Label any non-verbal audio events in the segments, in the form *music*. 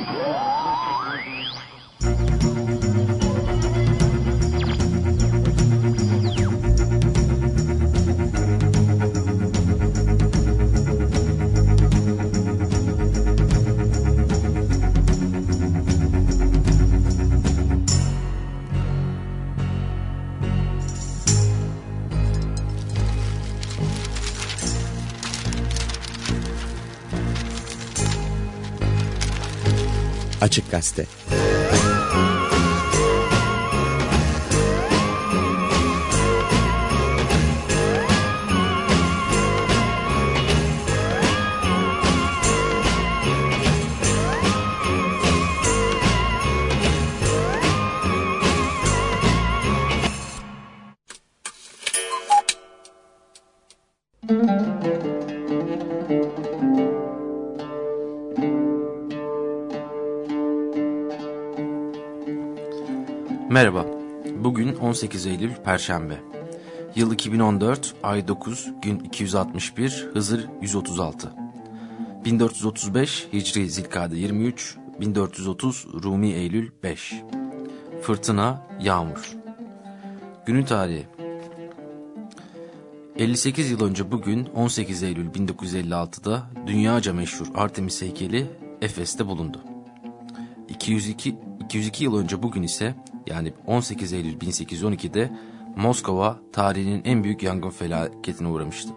Açık Gazete 18 Eylül Perşembe. Yıl 2014, ay 9, gün 261, Hızır 136. 1435 Hicri Zilkade 23, 1430 Rumi Eylül 5. Fırtına, yağmur. Günün tarihi. 58 yıl önce bugün 18 Eylül 1956'da dünyaca meşhur Artemis heykeli Efes'te bulundu. 202, 202 yıl önce bugün ise yani 18 Eylül 1812'de Moskova tarihinin en büyük yangın felaketine uğramıştı.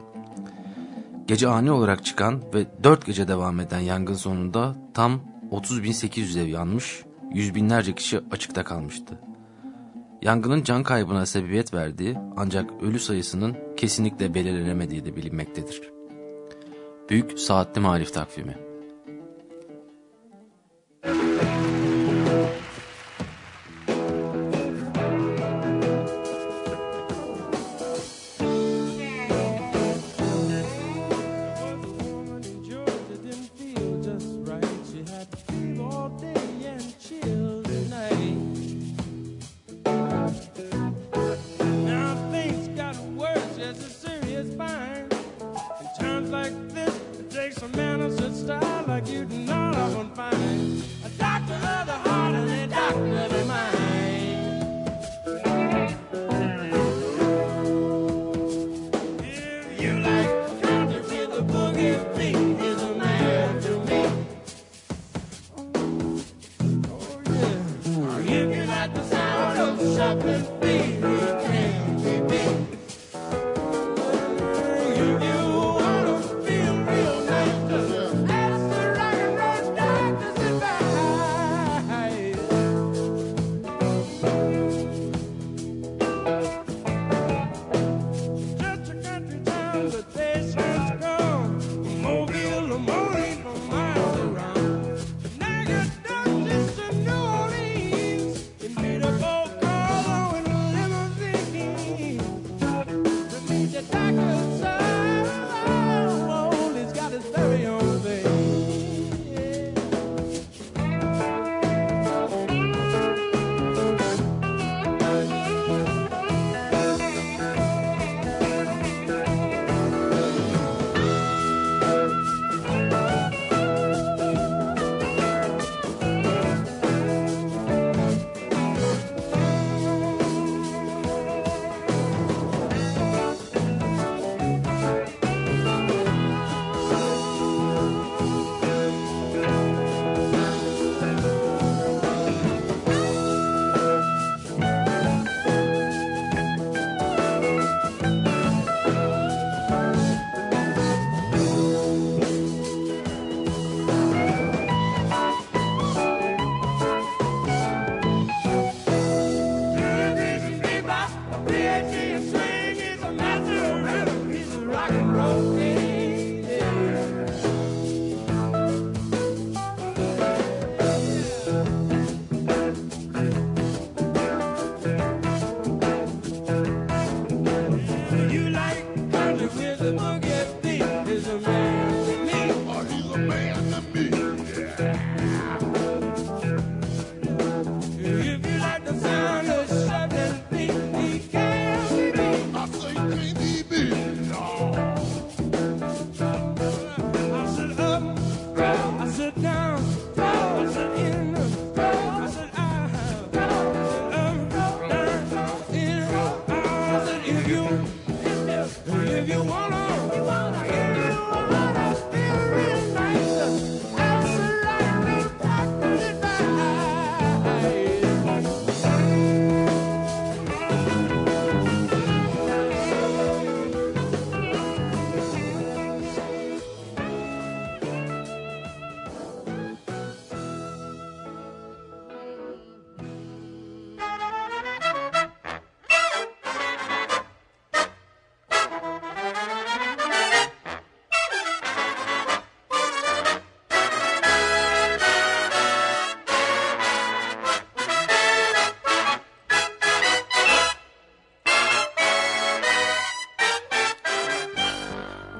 Gece ani olarak çıkan ve 4 gece devam eden yangın sonunda tam 30.800 ev yanmış, yüz binlerce kişi açıkta kalmıştı. Yangının can kaybına sebebiyet verdiği ancak ölü sayısının kesinlikle belirlenemediği de bilinmektedir. Büyük Saatli Marif Takvimi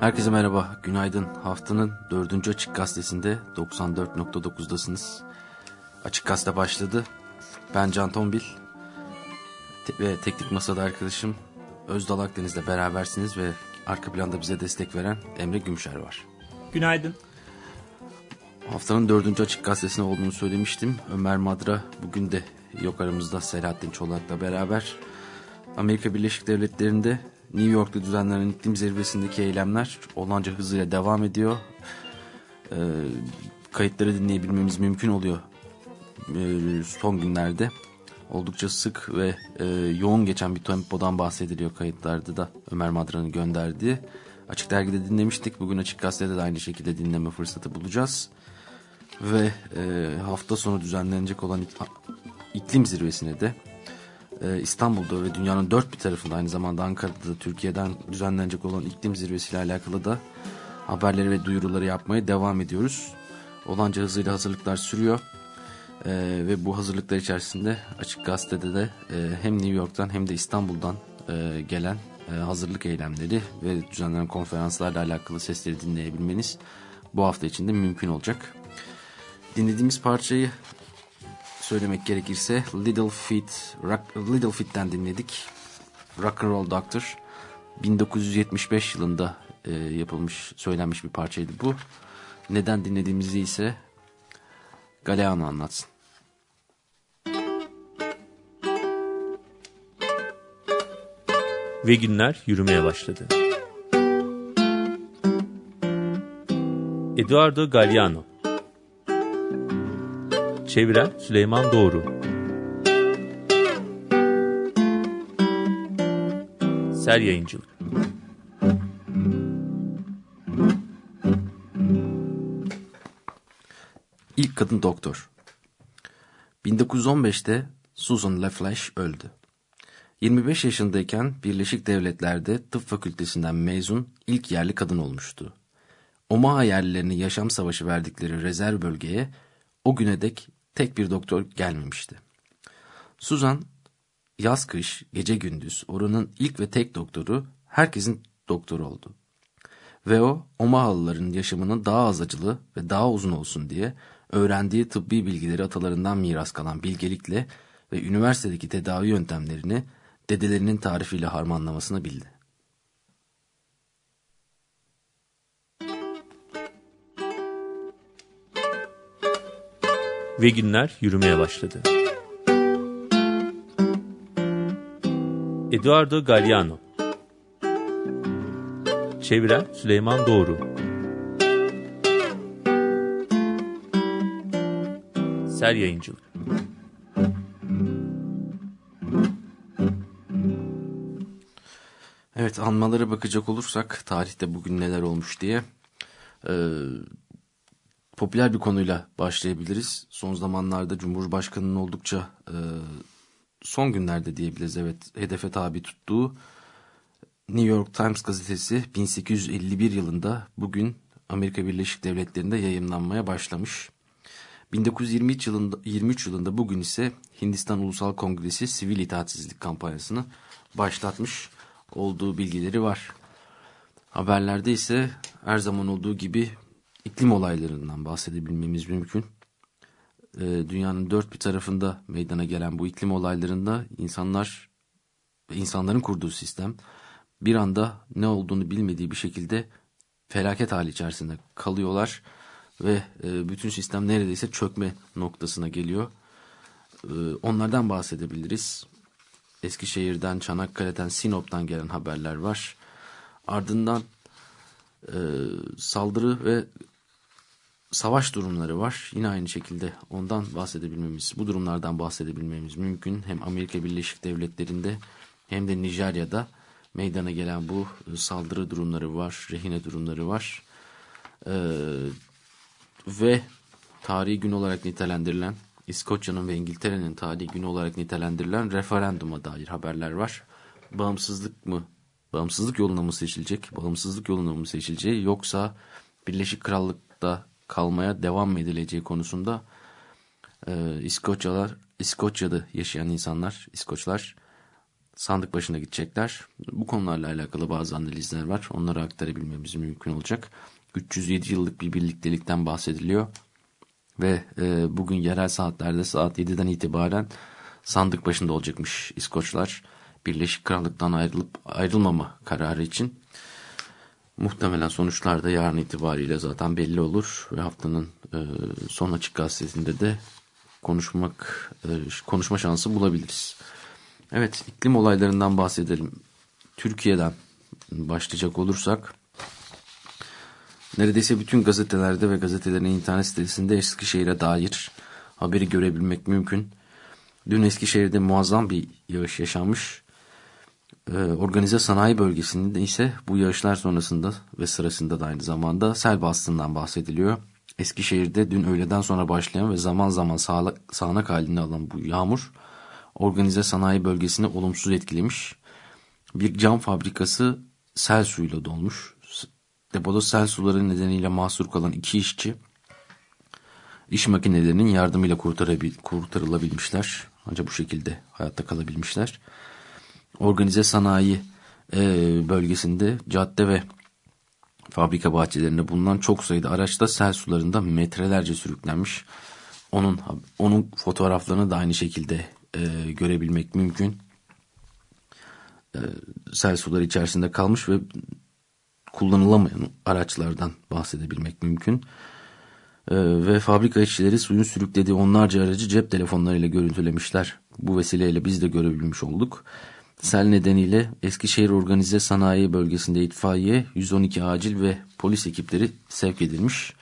Herkese merhaba, günaydın. Haftanın dördüncü Açık Gazetesi'nde 94.9'dasınız. Açık Gazete başladı. Ben Can Tombil te ve teknik masada arkadaşım Özdal Akdeniz'le berabersiniz ve arka planda bize destek veren Emre Gümşer var. Günaydın. Haftanın dördüncü Açık Gazetesi'ne olduğunu söylemiştim. Ömer Madra bugün de yok aramızda Selahattin Çolak'la beraber. Amerika Birleşik Devletleri'nde New York'ta düzenlenen iklim zirvesindeki eylemler olanca hızıyla devam ediyor. Ee, kayıtları dinleyebilmemiz mümkün oluyor ee, son günlerde. Oldukça sık ve e, yoğun geçen bir tempodan bahsediliyor kayıtlarda da Ömer Madra'nın gönderdiği. Açık Dergi'de dinlemiştik. Bugün Açık Gazete'de de aynı şekilde dinleme fırsatı bulacağız. Ve e, hafta sonu düzenlenecek olan iklim zirvesine de e, İstanbul'da ve dünyanın dört bir tarafında aynı zamanda Ankara'da da Türkiye'den düzenlenecek olan iklim zirvesiyle alakalı da haberleri ve duyuruları yapmaya devam ediyoruz. Olanca hızıyla hazırlıklar sürüyor. Ee, ve bu hazırlıklar içerisinde Açık Gazete'de de e, hem New York'tan hem de İstanbul'dan e, gelen e, hazırlık eylemleri ve düzenlenen konferanslarla alakalı sesleri dinleyebilmeniz bu hafta içinde mümkün olacak. Dinlediğimiz parçayı söylemek gerekirse Little Feet, Rock, Little Feet'ten dinledik. Rock and Roll Doctor 1975 yılında e, yapılmış, söylenmiş bir parçaydı bu. Neden dinlediğimizi ise Galeano anlatsın. Ve günler yürümeye başladı. Eduardo Galeano Çeviren Süleyman Doğru Ser Yayıncılık İlk kadın doktor 1915'te Susan LaFlash öldü. 25 yaşındayken Birleşik Devletler'de tıp fakültesinden mezun ilk yerli kadın olmuştu. Omaha yerlilerinin yaşam savaşı verdikleri rezerv bölgeye o güne dek tek bir doktor gelmemişti. Susan yaz kış gece gündüz oranın ilk ve tek doktoru herkesin doktoru oldu. Ve o Omahalıların yaşamının daha az acılı ve daha uzun olsun diye öğrendiği tıbbi bilgileri atalarından miras kalan bilgelikle ve üniversitedeki tedavi yöntemlerini dedelerinin tarifiyle harmanlamasını bildi. Ve günler yürümeye başladı. Eduardo Galliano. Çeviren Süleyman Doğru. Ser Yayıncılık. Evet anmalara bakacak olursak tarihte bugün neler olmuş diye popüler bir konuyla başlayabiliriz. Son zamanlarda Cumhurbaşkanı'nın oldukça e, son günlerde diyebiliriz evet hedefe tabi tuttuğu New York Times gazetesi 1851 yılında bugün Amerika Birleşik Devletleri'nde yayınlanmaya başlamış. 1923 yılında, 23 yılında bugün ise Hindistan Ulusal Kongresi sivil itaatsizlik kampanyasını başlatmış olduğu bilgileri var. Haberlerde ise her zaman olduğu gibi iklim olaylarından bahsedebilmemiz mümkün. Ee, dünyanın dört bir tarafında meydana gelen bu iklim olaylarında insanlar ve insanların kurduğu sistem bir anda ne olduğunu bilmediği bir şekilde felaket hali içerisinde kalıyorlar ve e, bütün sistem neredeyse çökme noktasına geliyor. E, onlardan bahsedebiliriz. Eskişehir'den, Çanakkale'den, Sinop'tan gelen haberler var. Ardından e, saldırı ve savaş durumları var. Yine aynı şekilde ondan bahsedebilmemiz, bu durumlardan bahsedebilmemiz mümkün. Hem Amerika Birleşik Devletleri'nde hem de Nijerya'da meydana gelen bu saldırı durumları var, rehine durumları var. Ee, ve tarihi gün olarak nitelendirilen İskoçya'nın ve İngiltere'nin tarihi günü olarak nitelendirilen referanduma dair haberler var. Bağımsızlık mı, bağımsızlık yoluna mı seçilecek, bağımsızlık yoluna mı seçileceği yoksa Birleşik Krallık'ta kalmaya devam edileceği konusunda e, İskoçyalar, İskoçya'da yaşayan insanlar, İskoçlar sandık başına gidecekler. Bu konularla alakalı bazı analizler var. Onları aktarabilmemiz mümkün olacak. 307 yıllık bir birliktelikten bahsediliyor. Ve e, bugün yerel saatlerde saat 7'den itibaren sandık başında olacakmış İskoçlar. Birleşik Krallık'tan ayrılıp ayrılmama kararı için. Muhtemelen sonuçlar da yarın itibariyle zaten belli olur ve haftanın e, son açık gazetesinde de konuşmak e, konuşma şansı bulabiliriz. Evet iklim olaylarından bahsedelim. Türkiye'den başlayacak olursak neredeyse bütün gazetelerde ve gazetelerin internet sitesinde Eskişehir'e dair haberi görebilmek mümkün. Dün Eskişehir'de muazzam bir yağış yaşanmış. Ee, organize sanayi bölgesinde ise bu yağışlar sonrasında ve sırasında da aynı zamanda sel bastığından bahsediliyor. Eskişehir'de dün öğleden sonra başlayan ve zaman zaman sağanak halini alan bu yağmur organize sanayi bölgesini olumsuz etkilemiş. Bir cam fabrikası sel suyuyla dolmuş. Depoda sel suları nedeniyle mahsur kalan iki işçi iş makinelerinin yardımıyla kurtarılabilmişler. Ancak bu şekilde hayatta kalabilmişler. Organize sanayi e, bölgesinde cadde ve fabrika bahçelerinde bulunan çok sayıda araçta sel sularında metrelerce sürüklenmiş. Onun onun fotoğraflarını da aynı şekilde e, görebilmek mümkün. E, sel suları içerisinde kalmış ve kullanılamayan araçlardan bahsedebilmek mümkün. E, ve fabrika işçileri suyun sürüklediği onlarca aracı cep telefonlarıyla görüntülemişler. Bu vesileyle biz de görebilmiş olduk. Sel nedeniyle Eskişehir Organize Sanayi Bölgesi'nde itfaiye, 112 acil ve polis ekipleri sevk edilmiş.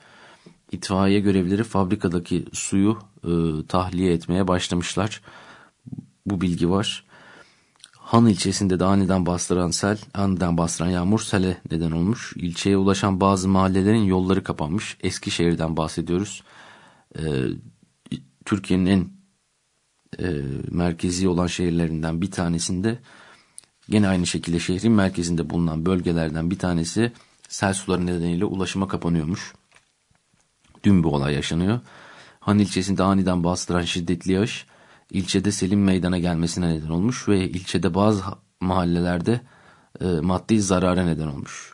İtfaiye görevlileri fabrikadaki suyu e, tahliye etmeye başlamışlar. Bu bilgi var. Han ilçesinde de aniden bastıran sel, aniden bastıran yağmur sele neden olmuş. İlçeye ulaşan bazı mahallelerin yolları kapanmış. Eskişehir'den bahsediyoruz. E, Türkiye'nin en e, merkezi olan şehirlerinden bir tanesinde yine aynı şekilde şehrin merkezinde bulunan bölgelerden bir tanesi sel suları nedeniyle ulaşıma kapanıyormuş. Dün bu olay yaşanıyor. Han ilçesinde aniden bastıran şiddetli yağış ilçede selim meydana gelmesine neden olmuş ve ilçede bazı mahallelerde e, maddi zarara neden olmuş.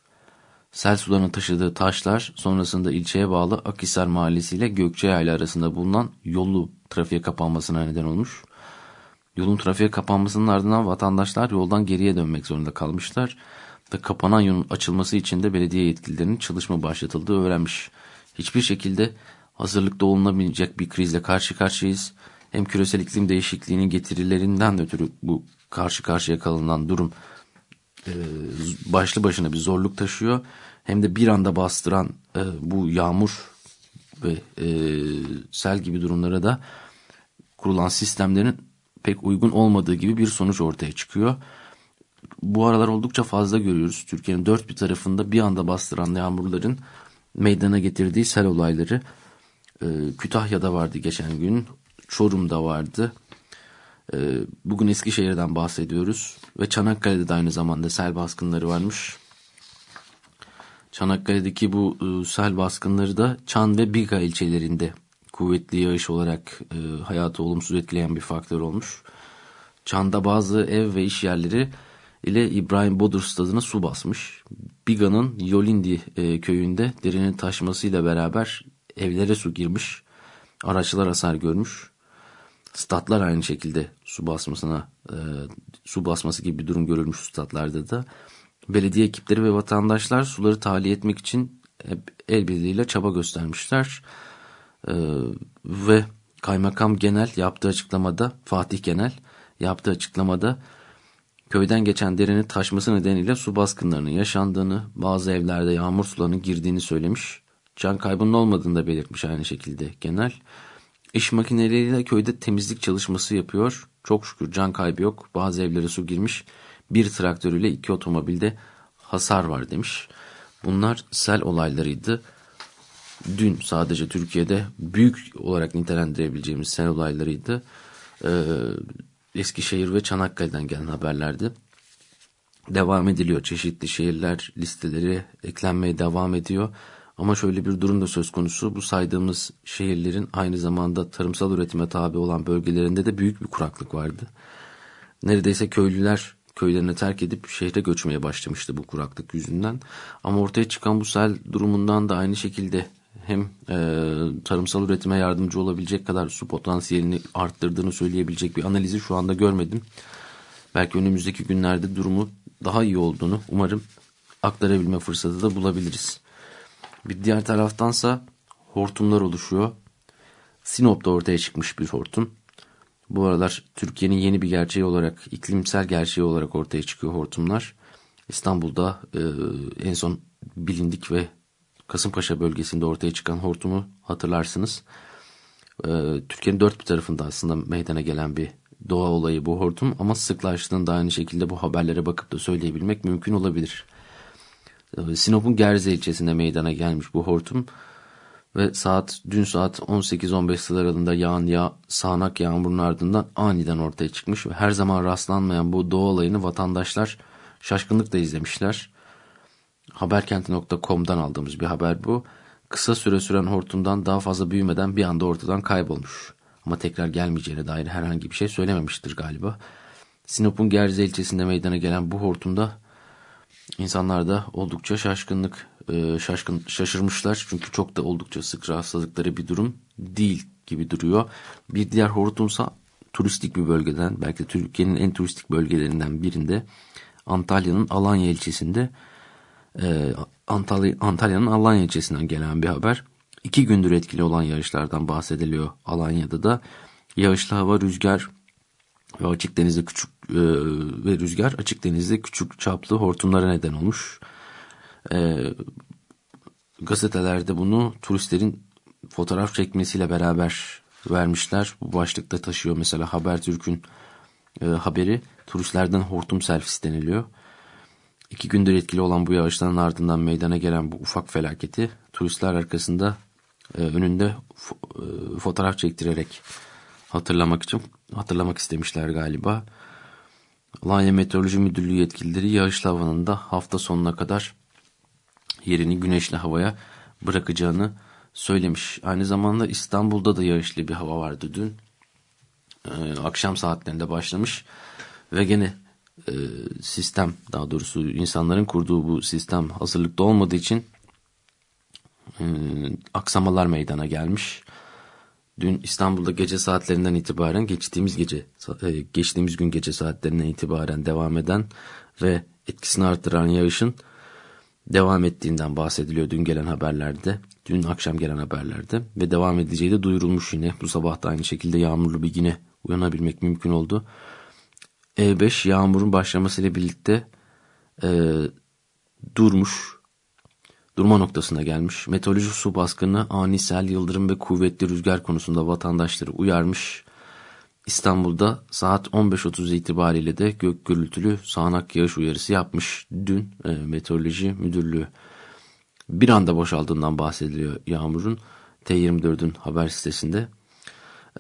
Sel sularının taşıdığı taşlar sonrasında ilçeye bağlı Akhisar Mahallesi ile Gökçeyayla arasında bulunan yolu trafiğe kapanmasına neden olmuş. Yolun trafiğe kapanmasının ardından vatandaşlar yoldan geriye dönmek zorunda kalmışlar. Ve kapanan yolun açılması için de belediye yetkililerinin çalışma başlatıldığı öğrenmiş. Hiçbir şekilde hazırlıkta olunabilecek bir krizle karşı karşıyayız. Hem küresel iklim değişikliğinin getirilerinden ötürü bu karşı karşıya kalınan durum e, başlı başına bir zorluk taşıyor. Hem de bir anda bastıran e, bu yağmur ve e, sel gibi durumlara da kurulan sistemlerin pek uygun olmadığı gibi bir sonuç ortaya çıkıyor. Bu aralar oldukça fazla görüyoruz. Türkiye'nin dört bir tarafında bir anda bastıran yağmurların meydana getirdiği sel olayları. E, Kütahya'da vardı geçen gün. Çorum'da vardı. E, bugün Eskişehir'den bahsediyoruz. Ve Çanakkale'de de aynı zamanda sel baskınları varmış. Çanakkale'deki bu e, sel baskınları da Çan ve Biga ilçelerinde kuvvetli yağış olarak e, hayatı olumsuz etkileyen bir faktör olmuş. Çan'da bazı ev ve iş yerleri ile İbrahim Bodur stadına su basmış. Biga'nın Yolindi e, köyünde derinin taşmasıyla beraber evlere su girmiş. Araçlar hasar görmüş. Statlar aynı şekilde su basmasına su basması gibi bir durum görülmüş statlarda da. Belediye ekipleri ve vatandaşlar suları tahliye etmek için el çaba göstermişler. Ee, ve kaymakam genel yaptığı açıklamada Fatih Genel yaptığı açıklamada köyden geçen derenin taşması nedeniyle su baskınlarının yaşandığını, bazı evlerde yağmur sularının girdiğini söylemiş. Can kaybının olmadığını da belirtmiş aynı şekilde genel. İş makineleriyle köyde temizlik çalışması yapıyor. Çok şükür can kaybı yok. Bazı evlere su girmiş bir traktörüyle iki otomobilde hasar var demiş. Bunlar sel olaylarıydı. Dün sadece Türkiye'de büyük olarak nitelendirebileceğimiz sel olaylarıydı. Ee, Eskişehir ve Çanakkale'den gelen haberlerdi. Devam ediliyor. Çeşitli şehirler listeleri eklenmeye devam ediyor. Ama şöyle bir durum da söz konusu. Bu saydığımız şehirlerin aynı zamanda tarımsal üretime tabi olan bölgelerinde de büyük bir kuraklık vardı. Neredeyse köylüler köylerini terk edip şehre göçmeye başlamıştı bu kuraklık yüzünden. Ama ortaya çıkan bu sel durumundan da aynı şekilde hem e, tarımsal üretime yardımcı olabilecek kadar su potansiyelini arttırdığını söyleyebilecek bir analizi şu anda görmedim. Belki önümüzdeki günlerde durumu daha iyi olduğunu umarım aktarabilme fırsatı da bulabiliriz. Bir diğer taraftansa hortumlar oluşuyor. Sinop'ta ortaya çıkmış bir hortum. Bu aralar Türkiye'nin yeni bir gerçeği olarak, iklimsel gerçeği olarak ortaya çıkıyor hortumlar. İstanbul'da e, en son bilindik ve Kasımpaşa bölgesinde ortaya çıkan hortumu hatırlarsınız. E, Türkiye'nin dört bir tarafında aslında meydana gelen bir doğa olayı bu hortum ama sıklaştığında aynı şekilde bu haberlere bakıp da söyleyebilmek mümkün olabilir. E, Sinop'un Gerze ilçesinde meydana gelmiş bu hortum ve saat dün saat 18-15 sıralarında yağan yağ, sağanak yağmurun ardından aniden ortaya çıkmış ve her zaman rastlanmayan bu doğa olayını vatandaşlar şaşkınlıkla izlemişler. Haberkenti.com'dan aldığımız bir haber bu. Kısa süre süren hortumdan daha fazla büyümeden bir anda ortadan kaybolmuş. Ama tekrar gelmeyeceğine dair herhangi bir şey söylememiştir galiba. Sinop'un Gerze ilçesinde meydana gelen bu hortumda insanlar da oldukça şaşkınlık e, şaşkın şaşırmışlar. Çünkü çok da oldukça sık rastladıkları bir durum değil gibi duruyor. Bir diğer hortumsa turistik bir bölgeden belki Türkiye'nin en turistik bölgelerinden birinde Antalya'nın Alanya ilçesinde e, Antalya, Antalya'nın Alanya ilçesinden gelen bir haber. İki gündür etkili olan yağışlardan bahsediliyor Alanya'da da. Yağışlı hava, rüzgar ve açık denizde küçük e, ve rüzgar açık denizde küçük çaplı hortumlara neden olmuş. E, gazetelerde bunu turistlerin fotoğraf çekmesiyle beraber vermişler. Bu başlıkta taşıyor mesela Habertürk'ün e, haberi turistlerden hortum selfie deniliyor. İki gündür etkili olan bu yağışların ardından meydana gelen bu ufak felaketi turistler arkasında e, önünde fo- e, fotoğraf çektirerek hatırlamak için hatırlamak istemişler galiba. Alanya Meteoroloji Müdürlüğü yetkilileri yağışlı havanın da hafta sonuna kadar yerini güneşli havaya bırakacağını söylemiş. Aynı zamanda İstanbul'da da yağışlı bir hava vardı dün. Ee, akşam saatlerinde başlamış ve gene e, sistem daha doğrusu insanların kurduğu bu sistem hazırlıkta olmadığı için e, aksamalar meydana gelmiş. Dün İstanbul'da gece saatlerinden itibaren geçtiğimiz gece e, geçtiğimiz gün gece saatlerinden itibaren devam eden ve etkisini artıran yağışın devam ettiğinden bahsediliyor dün gelen haberlerde. Dün akşam gelen haberlerde ve devam edeceği de duyurulmuş yine. Bu sabah da aynı şekilde yağmurlu bir güne uyanabilmek mümkün oldu. E5 yağmurun başlamasıyla birlikte e, durmuş. Durma noktasına gelmiş. Meteoroloji su baskını, ani sel, yıldırım ve kuvvetli rüzgar konusunda vatandaşları uyarmış. İstanbul'da saat 15.30 itibariyle de gök gürültülü sağanak yağış uyarısı yapmış. Dün e, Meteoroloji Müdürlüğü bir anda boşaldığından bahsediliyor yağmurun. T24'ün haber sitesinde.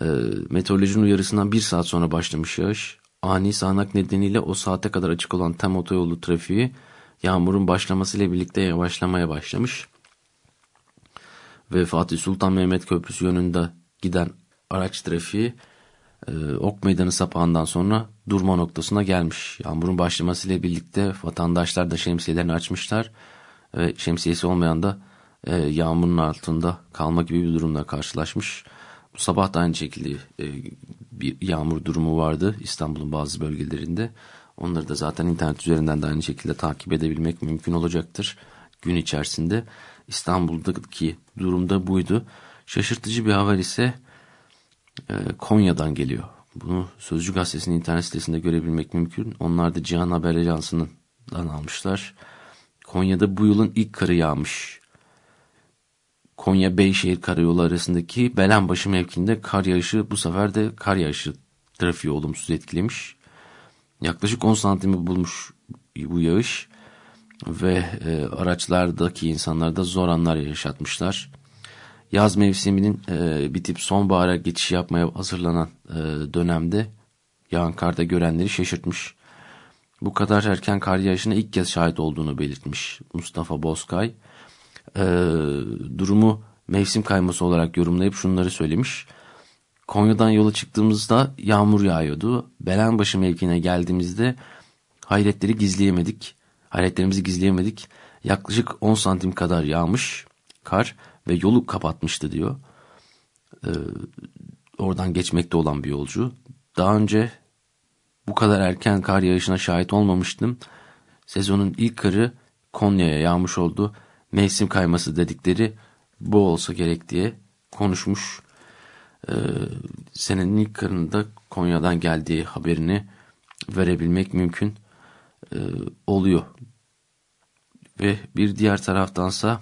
E, meteorolojinin uyarısından bir saat sonra başlamış yağış. Ani sağanak nedeniyle o saate kadar açık olan tem otoyolu trafiği yağmurun başlamasıyla birlikte yavaşlamaya başlamış. Ve Fatih Sultan Mehmet Köprüsü yönünde giden araç trafiği e, Ok Meydanı sapağından sonra durma noktasına gelmiş. Yağmurun başlamasıyla birlikte vatandaşlar da şemsiyelerini açmışlar. Ve şemsiyesi olmayan da e, yağmurun altında kalma gibi bir durumla karşılaşmış. Bu sabah da aynı şekilde e, bir yağmur durumu vardı İstanbul'un bazı bölgelerinde. Onları da zaten internet üzerinden de aynı şekilde takip edebilmek mümkün olacaktır gün içerisinde. İstanbul'daki durumda buydu. Şaşırtıcı bir haber ise Konya'dan geliyor. Bunu Sözcü Gazetesi'nin internet sitesinde görebilmek mümkün. Onlar da Cihan Haber Ajansı'ndan almışlar. Konya'da bu yılın ilk karı yağmış. Konya Beyşehir Karayolu arasındaki Belenbaşı mevkiinde kar yağışı bu sefer de kar yağışı trafiği olumsuz etkilemiş. Yaklaşık 10 santimi bulmuş bu yağış ve e, araçlardaki insanlar da zor anlar yaşatmışlar. Yaz mevsiminin e, bitip sonbahara geçiş yapmaya hazırlanan e, dönemde yağan karda görenleri şaşırtmış. Bu kadar erken kar yağışına ilk kez şahit olduğunu belirtmiş Mustafa Bozkay. E, durumu mevsim kayması olarak yorumlayıp şunları söylemiş. Konya'dan yola çıktığımızda yağmur yağıyordu. Belenbaşı mevkine geldiğimizde hayretleri gizleyemedik. Hayretlerimizi gizleyemedik. Yaklaşık 10 santim kadar yağmış kar ve yolu kapatmıştı diyor. Ee, oradan geçmekte olan bir yolcu. Daha önce bu kadar erken kar yağışına şahit olmamıştım. Sezonun ilk karı Konya'ya yağmış oldu. Mevsim kayması dedikleri bu olsa gerek diye konuşmuş. Ee, senenin ilk karında Konya'dan geldiği haberini verebilmek mümkün e, oluyor. Ve bir diğer taraftansa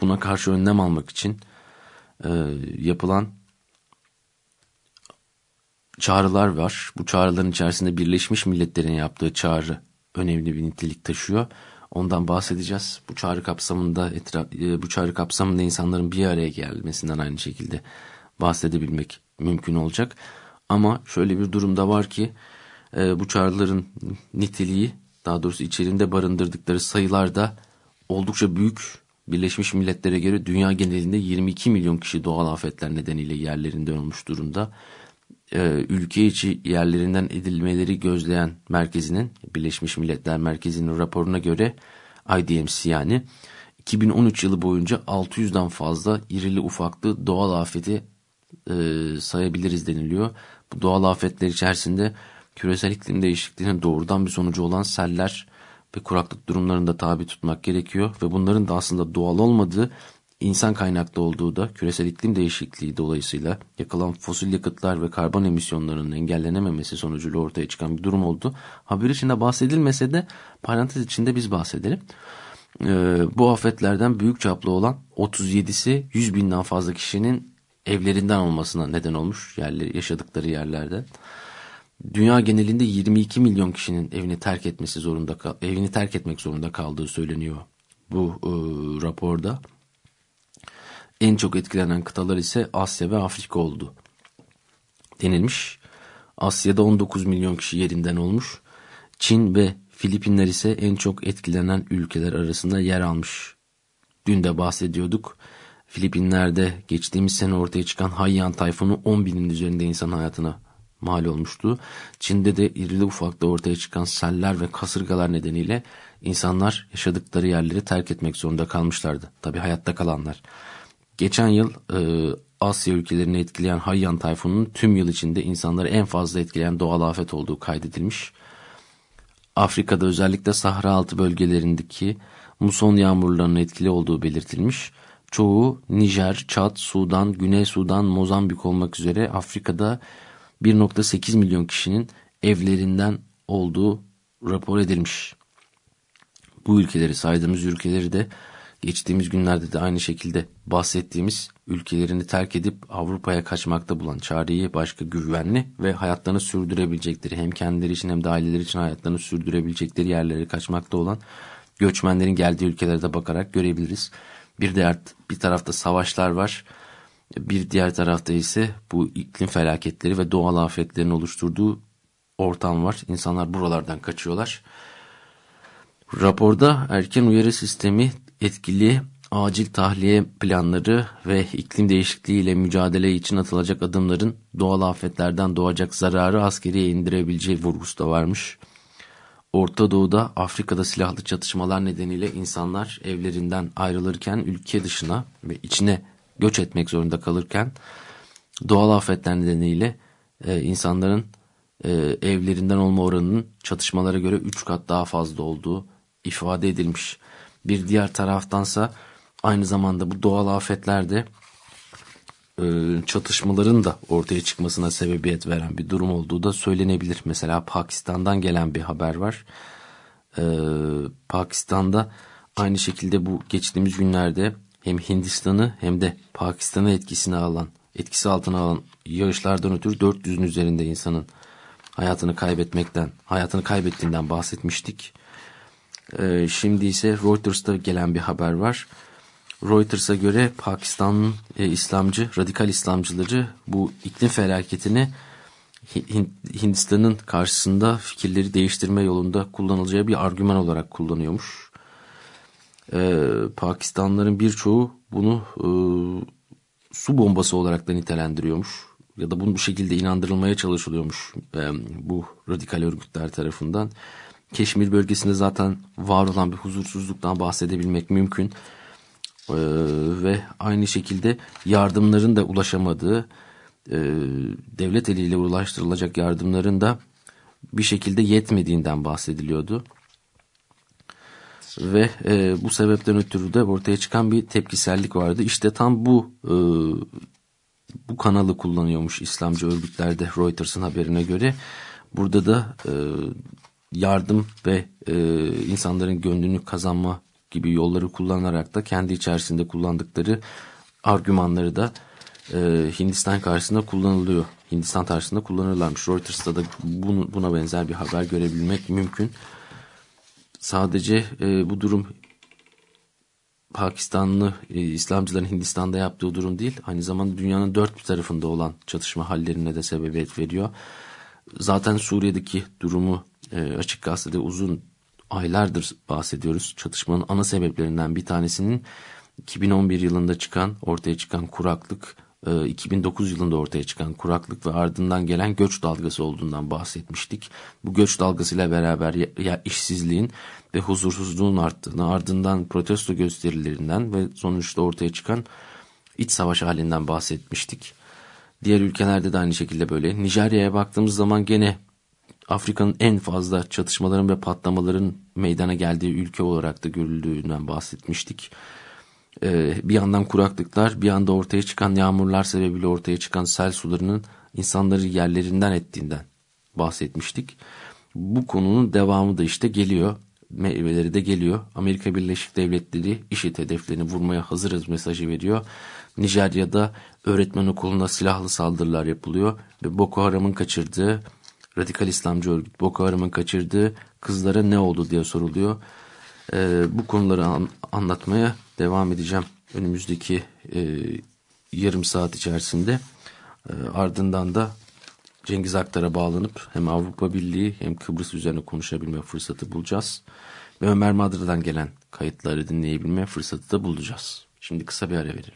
buna karşı önlem almak için e, yapılan çağrılar var. Bu çağrıların içerisinde Birleşmiş Milletler'in yaptığı çağrı önemli bir nitelik taşıyor. Ondan bahsedeceğiz. Bu çağrı kapsamında e, bu çağrı kapsamında insanların bir araya gelmesinden aynı şekilde bahsedebilmek mümkün olacak. Ama şöyle bir durumda var ki e, bu çağrıların niteliği daha doğrusu içerisinde barındırdıkları sayılar da oldukça büyük. Birleşmiş Milletler'e göre dünya genelinde 22 milyon kişi doğal afetler nedeniyle yerlerinde olmuş durumda. Ee, ülke içi yerlerinden edilmeleri gözleyen merkezinin Birleşmiş Milletler Merkezi'nin raporuna göre IDMC yani 2013 yılı boyunca 600'den fazla irili ufaklı doğal afeti e, sayabiliriz deniliyor. Bu doğal afetler içerisinde küresel iklim değişikliğinin doğrudan bir sonucu olan seller ve kuraklık durumlarında tabi tutmak gerekiyor ve bunların da aslında doğal olmadığı insan kaynaklı olduğu da küresel iklim değişikliği dolayısıyla yakılan fosil yakıtlar ve karbon emisyonlarının engellenememesi sonucuyla ortaya çıkan bir durum oldu. Haber içinde bahsedilmese de parantez içinde biz bahsedelim. Ee, bu afetlerden büyük çaplı olan 37'si 100 binden fazla kişinin evlerinden olmasına neden olmuş yerleri, yaşadıkları yerlerde. Dünya genelinde 22 milyon kişinin evini terk etmesi zorunda evini terk etmek zorunda kaldığı söyleniyor bu e, raporda. En çok etkilenen kıtalar ise Asya ve Afrika oldu denilmiş. Asya'da 19 milyon kişi yerinden olmuş. Çin ve Filipinler ise en çok etkilenen ülkeler arasında yer almış. Dün de bahsediyorduk. Filipinler'de geçtiğimiz sene ortaya çıkan Haiyan tayfunu 10 binin üzerinde insan hayatına mal olmuştu. Çin'de de irili ufakta ortaya çıkan seller ve kasırgalar nedeniyle insanlar yaşadıkları yerleri terk etmek zorunda kalmışlardı. Tabi hayatta kalanlar. Geçen yıl e, Asya ülkelerini etkileyen Hayyan tayfununun tüm yıl içinde insanları en fazla etkileyen doğal afet olduğu kaydedilmiş. Afrika'da özellikle Sahra altı bölgelerindeki muson yağmurlarının etkili olduğu belirtilmiş. Çoğu Nijer, Çad, Sudan, Güney Sudan, Mozambik olmak üzere Afrika'da 1.8 milyon kişinin evlerinden olduğu rapor edilmiş. Bu ülkeleri saydığımız ülkeleri de geçtiğimiz günlerde de aynı şekilde bahsettiğimiz ülkelerini terk edip Avrupa'ya kaçmakta bulan çareyi başka güvenli ve hayatlarını sürdürebilecekleri hem kendileri için hem de aileleri için hayatlarını sürdürebilecekleri yerlere kaçmakta olan göçmenlerin geldiği ülkelere bakarak görebiliriz. Bir diğer bir tarafta savaşlar var. Bir diğer tarafta ise bu iklim felaketleri ve doğal afetlerin oluşturduğu ortam var. İnsanlar buralardan kaçıyorlar. Raporda erken uyarı sistemi etkili acil tahliye planları ve iklim değişikliği ile mücadele için atılacak adımların doğal afetlerden doğacak zararı askeriye indirebileceği vurgusu da varmış. Orta Doğu'da Afrika'da silahlı çatışmalar nedeniyle insanlar evlerinden ayrılırken ülke dışına ve içine göç etmek zorunda kalırken doğal afetler nedeniyle e, insanların e, evlerinden olma oranının çatışmalara göre 3 kat daha fazla olduğu ifade edilmiş. Bir diğer taraftansa aynı zamanda bu doğal afetlerde e, çatışmaların da ortaya çıkmasına sebebiyet veren bir durum olduğu da söylenebilir. Mesela Pakistan'dan gelen bir haber var. E, Pakistan'da aynı şekilde bu geçtiğimiz günlerde hem Hindistan'ı hem de Pakistan'ı etkisine alan, etkisi altına alan yağışlardan ötürü 400'ün üzerinde insanın hayatını kaybetmekten, hayatını kaybettiğinden bahsetmiştik. Ee, şimdi ise Reuters'ta gelen bir haber var. Reuters'a göre Pakistan'ın e, İslamcı, radikal İslamcıları bu iklim felaketini Hindistan'ın karşısında fikirleri değiştirme yolunda kullanılacağı bir argüman olarak kullanıyormuş. Ee, Pakistanlıların birçoğu bunu e, su bombası olarak da nitelendiriyormuş ya da bunu bu şekilde inandırılmaya çalışılıyormuş e, bu radikal örgütler tarafından. Keşmir bölgesinde zaten var olan bir huzursuzluktan bahsedebilmek mümkün. Ee, ve aynı şekilde yardımların da ulaşamadığı, e, devlet eliyle ulaştırılacak yardımların da bir şekilde yetmediğinden bahsediliyordu. Ve e, bu sebepten ötürü de ortaya çıkan bir tepkisellik vardı. İşte tam bu e, bu kanalı kullanıyormuş İslamcı örgütlerde Reuters'ın haberine göre. Burada da e, yardım ve e, insanların gönlünü kazanma gibi yolları kullanarak da kendi içerisinde kullandıkları argümanları da e, Hindistan karşısında kullanılıyor. Hindistan karşısında kullanırlarmış. Reuters'ta da bunu, buna benzer bir haber görebilmek mümkün. Sadece e, bu durum Pakistanlı e, İslamcıların Hindistan'da yaptığı durum değil. Aynı zamanda dünyanın dört bir tarafında olan çatışma hallerine de sebebiyet veriyor. Zaten Suriye'deki durumu e, açık gazetede uzun aylardır bahsediyoruz. Çatışmanın ana sebeplerinden bir tanesinin 2011 yılında çıkan ortaya çıkan kuraklık, 2009 e, yılında ortaya çıkan kuraklık ve ardından gelen göç dalgası olduğundan bahsetmiştik. Bu göç dalgasıyla beraber ya işsizliğin ve huzursuzluğun arttığını, ardından protesto gösterilerinden ve sonuçta ortaya çıkan iç savaş halinden bahsetmiştik. Diğer ülkelerde de aynı şekilde böyle. Nijerya'ya baktığımız zaman gene Afrika'nın en fazla çatışmaların ve patlamaların meydana geldiği ülke olarak da görüldüğünden bahsetmiştik. Ee, bir yandan kuraklıklar, bir yanda ortaya çıkan yağmurlar sebebiyle ortaya çıkan sel sularının insanları yerlerinden ettiğinden bahsetmiştik. Bu konunun devamı da işte geliyor. Meyveleri de geliyor. Amerika Birleşik Devletleri işit hedeflerini vurmaya hazırız mesajı veriyor. Nijerya'da öğretmen okuluna silahlı saldırılar yapılıyor ve Boko Haram'ın kaçırdığı radikal İslamcı örgüt Boko Haram'ın kaçırdığı kızlara ne oldu diye soruluyor. E, bu konuları an, anlatmaya devam edeceğim önümüzdeki e, yarım saat içerisinde. E, ardından da Cengiz Aktar'a bağlanıp hem Avrupa Birliği hem Kıbrıs üzerine konuşabilme fırsatı bulacağız. Ve Ömer Madra'dan gelen kayıtları dinleyebilme fırsatı da bulacağız. Şimdi kısa bir ara verelim.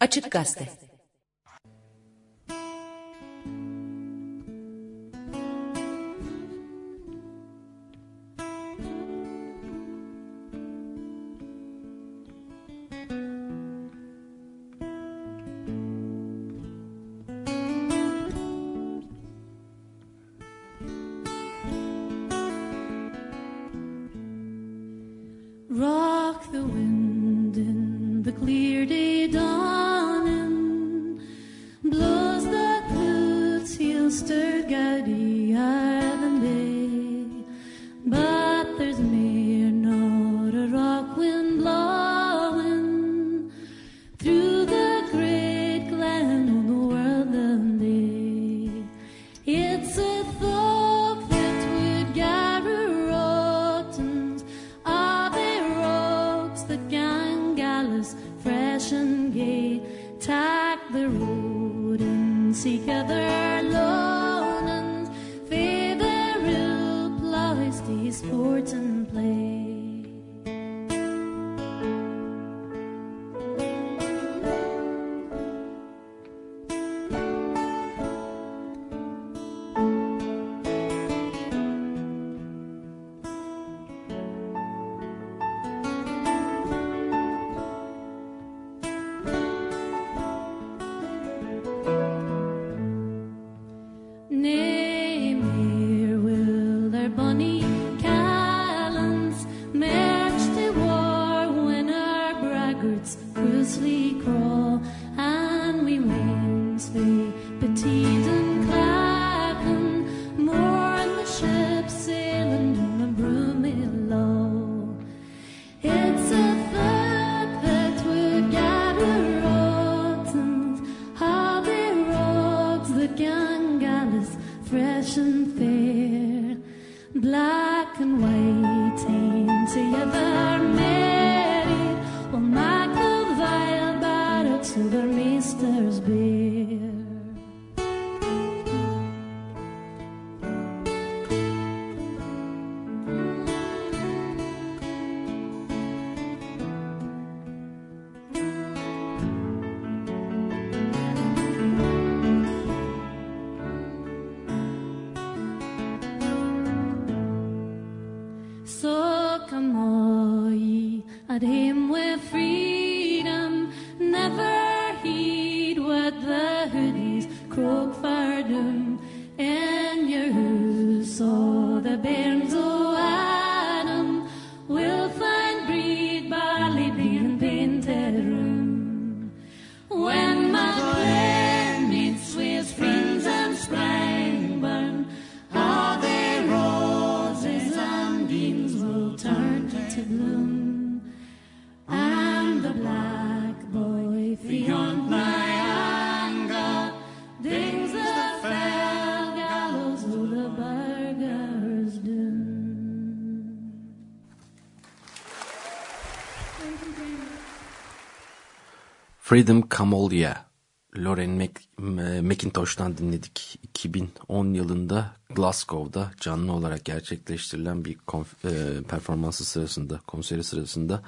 Açık Gazete Freedom Come All Yeah. Lauren Mac, McIntosh'tan dinledik. 2010 yılında Glasgow'da canlı olarak gerçekleştirilen bir e, performansı sırasında, konseri sırasında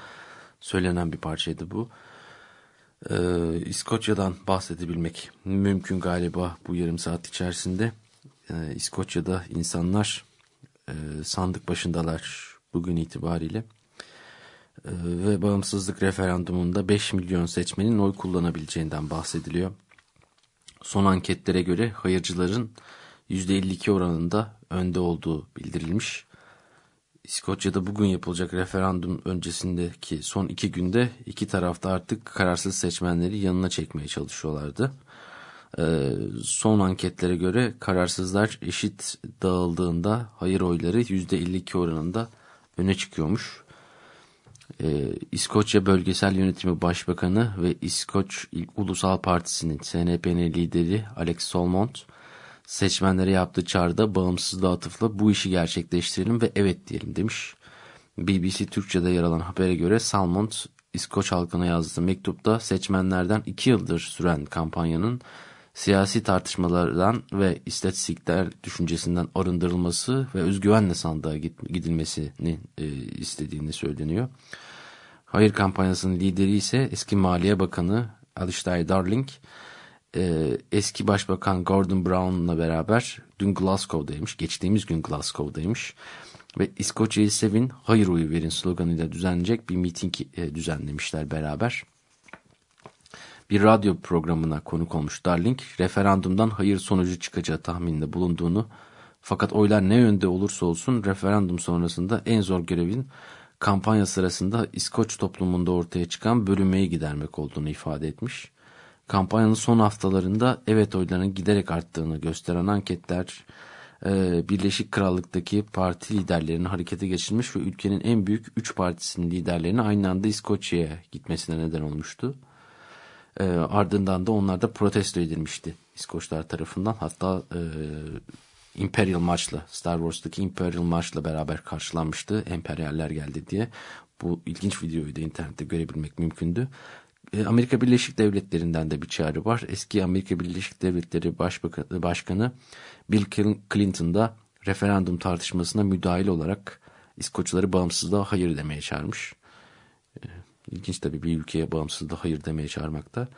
söylenen bir parçaydı bu. E, İskoçya'dan bahsedebilmek mümkün galiba bu yarım saat içerisinde. E, İskoçya'da insanlar e, sandık başındalar bugün itibariyle. Ee, ve bağımsızlık referandumunda 5 milyon seçmenin oy kullanabileceğinden bahsediliyor. Son anketlere göre hayırcıların %52 oranında önde olduğu bildirilmiş. İskoçya'da bugün yapılacak referandum öncesindeki son iki günde iki tarafta artık kararsız seçmenleri yanına çekmeye çalışıyorlardı. Ee, son anketlere göre kararsızlar eşit dağıldığında hayır oyları %52 oranında öne çıkıyormuş. Ee, İskoçya Bölgesel Yönetimi Başbakanı ve İskoç Ulusal Partisi'nin SNP'nin lideri Alex Solmont seçmenlere yaptığı çağrıda bağımsızlığa atıfla bu işi gerçekleştirelim ve evet diyelim demiş. BBC Türkçe'de yer alan habere göre Salmont İskoç halkına yazdığı mektupta seçmenlerden iki yıldır süren kampanyanın siyasi tartışmalardan ve istatistikler düşüncesinden arındırılması ve özgüvenle sandığa gidilmesini e, istediğini söyleniyor. Hayır kampanyasının lideri ise eski Maliye Bakanı Alistair Darling, e, eski Başbakan Gordon Brown'la beraber dün Glasgow'daymış, geçtiğimiz gün Glasgow'daymış. Ve İskoçya'yı sevin, hayır oyu verin sloganıyla düzenlenecek bir miting e, düzenlemişler beraber. Bir radyo programına konuk olmuş Darling, referandumdan hayır sonucu çıkacağı tahmininde bulunduğunu fakat oylar ne yönde olursa olsun referandum sonrasında en zor görevin kampanya sırasında İskoç toplumunda ortaya çıkan bölünmeyi gidermek olduğunu ifade etmiş. Kampanyanın son haftalarında evet oylarının giderek arttığını gösteren anketler e, Birleşik Krallık'taki parti liderlerini harekete geçirmiş ve ülkenin en büyük 3 partisinin liderlerini aynı anda İskoçya'ya gitmesine neden olmuştu. E, ardından da onlar da protesto edilmişti İskoçlar tarafından. Hatta e, Imperial March'la Star Wars'taki Imperial March'la beraber karşılanmıştı. Emperyaller geldi diye. Bu ilginç videoyu da internette görebilmek mümkündü. E, Amerika Birleşik Devletleri'nden de bir çağrı var. Eski Amerika Birleşik Devletleri Başkanı Bill Clinton da referandum tartışmasına müdahil olarak İskoçları bağımsızlığa hayır demeye çağırmış. E, İlginç tabii bir ülkeye bağımsızlığa hayır demeye çağırmakta.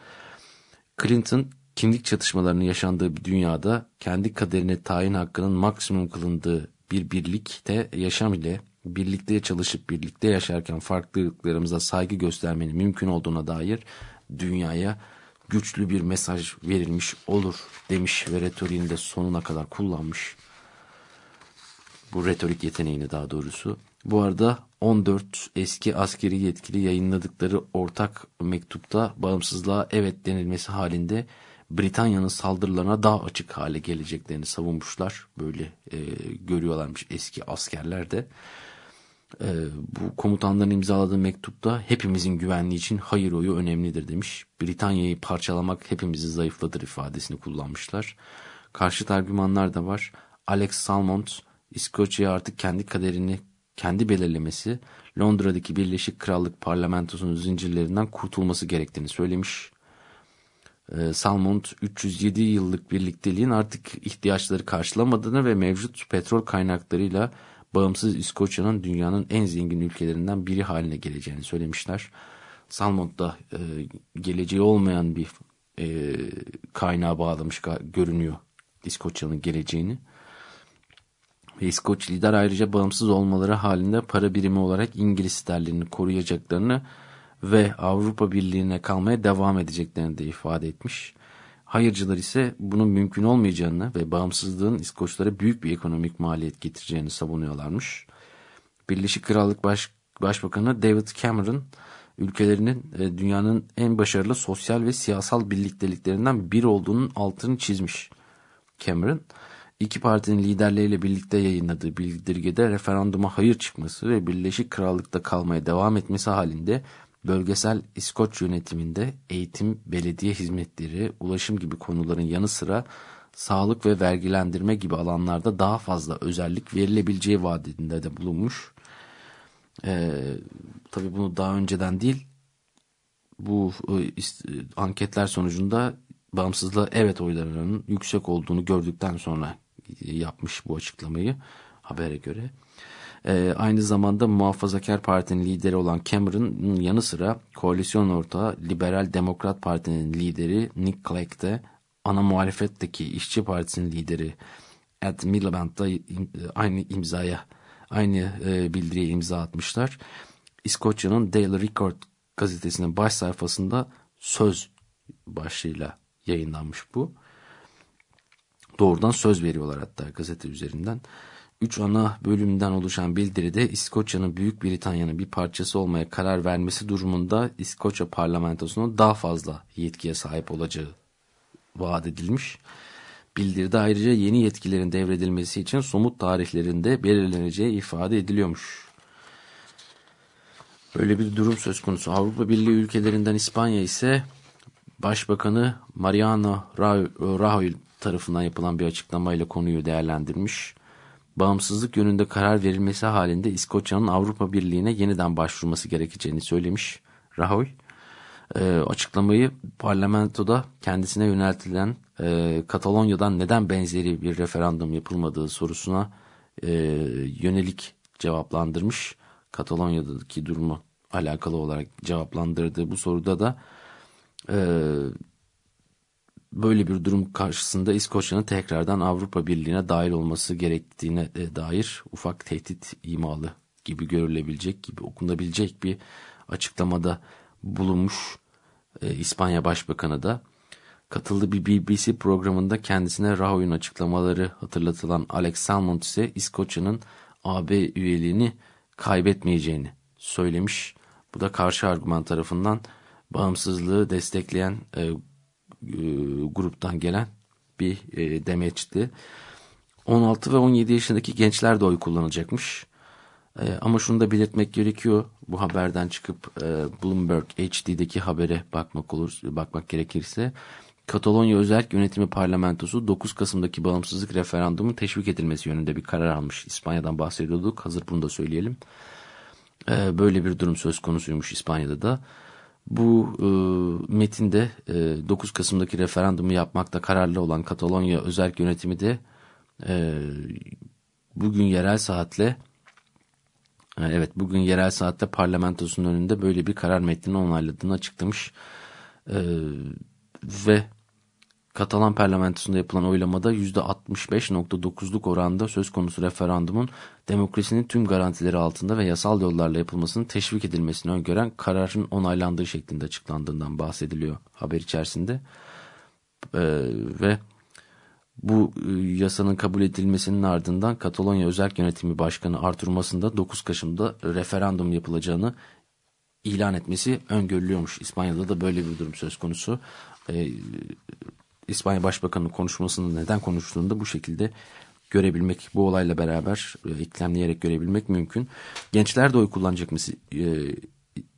Clinton kimlik çatışmalarının yaşandığı bir dünyada kendi kaderine tayin hakkının maksimum kılındığı bir birlikte yaşam ile birlikte çalışıp birlikte yaşarken farklılıklarımıza saygı göstermenin mümkün olduğuna dair dünyaya güçlü bir mesaj verilmiş olur demiş ve retoriğini de sonuna kadar kullanmış. Bu retorik yeteneğini daha doğrusu. Bu arada 14 eski askeri yetkili yayınladıkları ortak mektupta bağımsızlığa evet denilmesi halinde Britanya'nın saldırılarına daha açık hale geleceklerini savunmuşlar. Böyle e, görüyorlarmış eski askerler de. E, bu komutanların imzaladığı mektupta hepimizin güvenliği için hayır oyu önemlidir demiş. Britanya'yı parçalamak hepimizi zayıflatır ifadesini kullanmışlar. Karşıt argümanlar da var. Alex Salmont İskoçya artık kendi kaderini kendi belirlemesi Londra'daki Birleşik Krallık parlamentosunun zincirlerinden kurtulması gerektiğini söylemiş. Ee, Salmont 307 yıllık birlikteliğin artık ihtiyaçları karşılamadığını ve mevcut petrol kaynaklarıyla bağımsız İskoçya'nın dünyanın en zengin ülkelerinden biri haline geleceğini söylemişler. Salmont da e, geleceği olmayan bir e, kaynağa bağlamış görünüyor İskoçya'nın geleceğini. Ve İskoç lider ayrıca bağımsız olmaları halinde para birimi olarak İngiliz sterlini koruyacaklarını ve Avrupa Birliği'ne kalmaya devam edeceklerini de ifade etmiş. Hayırcılar ise bunun mümkün olmayacağını ve bağımsızlığın İskoçlara büyük bir ekonomik maliyet getireceğini savunuyorlarmış. Birleşik Krallık Baş, Başbakanı David Cameron ülkelerinin e, dünyanın en başarılı sosyal ve siyasal birlikteliklerinden biri olduğunun altını çizmiş. Cameron iki partinin liderleriyle birlikte yayınladığı bildirgede referanduma hayır çıkması ve Birleşik Krallık'ta kalmaya devam etmesi halinde bölgesel İskoç yönetiminde eğitim, belediye hizmetleri, ulaşım gibi konuların yanı sıra sağlık ve vergilendirme gibi alanlarda daha fazla özellik verilebileceği vaadinde de bulunmuş. Ee, tabii bunu daha önceden değil bu e, anketler sonucunda bağımsızlığa evet oylarının yüksek olduğunu gördükten sonra yapmış bu açıklamayı habere göre. Ee, aynı zamanda Muhafazakar Parti'nin lideri olan Cameron'ın yanı sıra koalisyon ortağı Liberal Demokrat Parti'nin lideri Nick Clegg de ana muhalefetteki İşçi Partisi'nin lideri Ed Miliband da aynı imzaya aynı e, bildiriye imza atmışlar. İskoçya'nın Daily Record gazetesinin baş sayfasında söz başlığıyla yayınlanmış bu. Doğrudan söz veriyorlar hatta gazete üzerinden. Üç ana bölümden oluşan bildiride İskoçya'nın Büyük Britanya'nın bir parçası olmaya karar vermesi durumunda İskoçya parlamentosunun daha fazla yetkiye sahip olacağı vaat edilmiş. Bildiride ayrıca yeni yetkilerin devredilmesi için somut tarihlerinde belirleneceği ifade ediliyormuş. Böyle bir durum söz konusu. Avrupa Birliği ülkelerinden İspanya ise Başbakanı Mariano Rajoy tarafından yapılan bir açıklamayla konuyu değerlendirmiş. Bağımsızlık yönünde karar verilmesi halinde İskoçya'nın Avrupa Birliği'ne yeniden başvurması gerekeceğini söylemiş Rajoy. E, açıklamayı parlamentoda kendisine yöneltilen e, Katalonya'dan neden benzeri bir referandum yapılmadığı sorusuna e, yönelik cevaplandırmış. Katalonya'daki durumu alakalı olarak cevaplandırdığı bu soruda da e, böyle bir durum karşısında İskoçya'nın tekrardan Avrupa Birliği'ne dahil olması gerektiğine e, dair ufak tehdit imalı gibi görülebilecek gibi okunabilecek bir açıklamada bulunmuş e, İspanya Başbakanı da katıldığı bir BBC programında kendisine Rajoy'un açıklamaları hatırlatılan Alex Salmond ise İskoçya'nın AB üyeliğini kaybetmeyeceğini söylemiş. Bu da karşı argüman tarafından bağımsızlığı destekleyen e, e, gruptan gelen bir e, demeçti. 16 ve 17 yaşındaki gençler de oy kullanacakmış. E, ama şunu da belirtmek gerekiyor. Bu haberden çıkıp e, Bloomberg HD'deki habere bakmak olur, bakmak gerekirse Katalonya Özel Yönetimi Parlamentosu 9 Kasım'daki bağımsızlık referandumun teşvik edilmesi yönünde bir karar almış. İspanya'dan bahsediyorduk. Hazır bunu da söyleyelim. E, böyle bir durum söz konusuymuş İspanya'da da. Bu e, metinde e, 9 Kasım'daki referandumu yapmakta kararlı olan Katalonya özel yönetimi de e, bugün yerel saatle e, evet bugün yerel saatte parlamentosunun önünde böyle bir karar metnini onayladığını açıklamış. E, ve Katalan parlamentosunda yapılan oylamada %65.9'luk oranda söz konusu referandumun demokrasinin tüm garantileri altında ve yasal yollarla yapılmasının teşvik edilmesini öngören kararın onaylandığı şeklinde açıklandığından bahsediliyor haber içerisinde. Ee, ve bu e, yasanın kabul edilmesinin ardından Katalonya Özel Yönetimi Başkanı Artur Mas'ın da 9 Kasım'da referandum yapılacağını ilan etmesi öngörülüyormuş. İspanya'da da böyle bir durum söz konusu. Ee, İspanya Başbakanı'nın konuşmasını neden konuştuğunu da bu şekilde görebilmek, bu olayla beraber e, eklemleyerek görebilmek mümkün. Gençler de oy kullanacak mı e,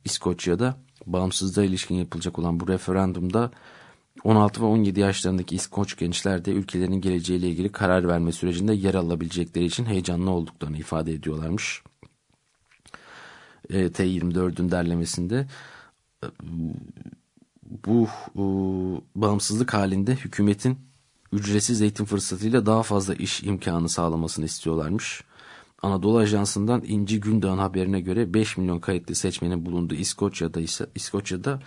İskoçya'da? Bağımsızlığa ilişkin yapılacak olan bu referandumda 16 ve 17 yaşlarındaki İskoç gençler de ülkelerinin geleceğiyle ilgili karar verme sürecinde yer alabilecekleri için heyecanlı olduklarını ifade ediyorlarmış. E, T24'ün derlemesinde bu e, bağımsızlık halinde hükümetin ücretsiz eğitim fırsatıyla daha fazla iş imkanı sağlamasını istiyorlarmış. Anadolu Ajansı'ndan İnci Gündağ'ın haberine göre 5 milyon kayıtlı seçmenin bulunduğu İskoçya'da ise İskoçya'da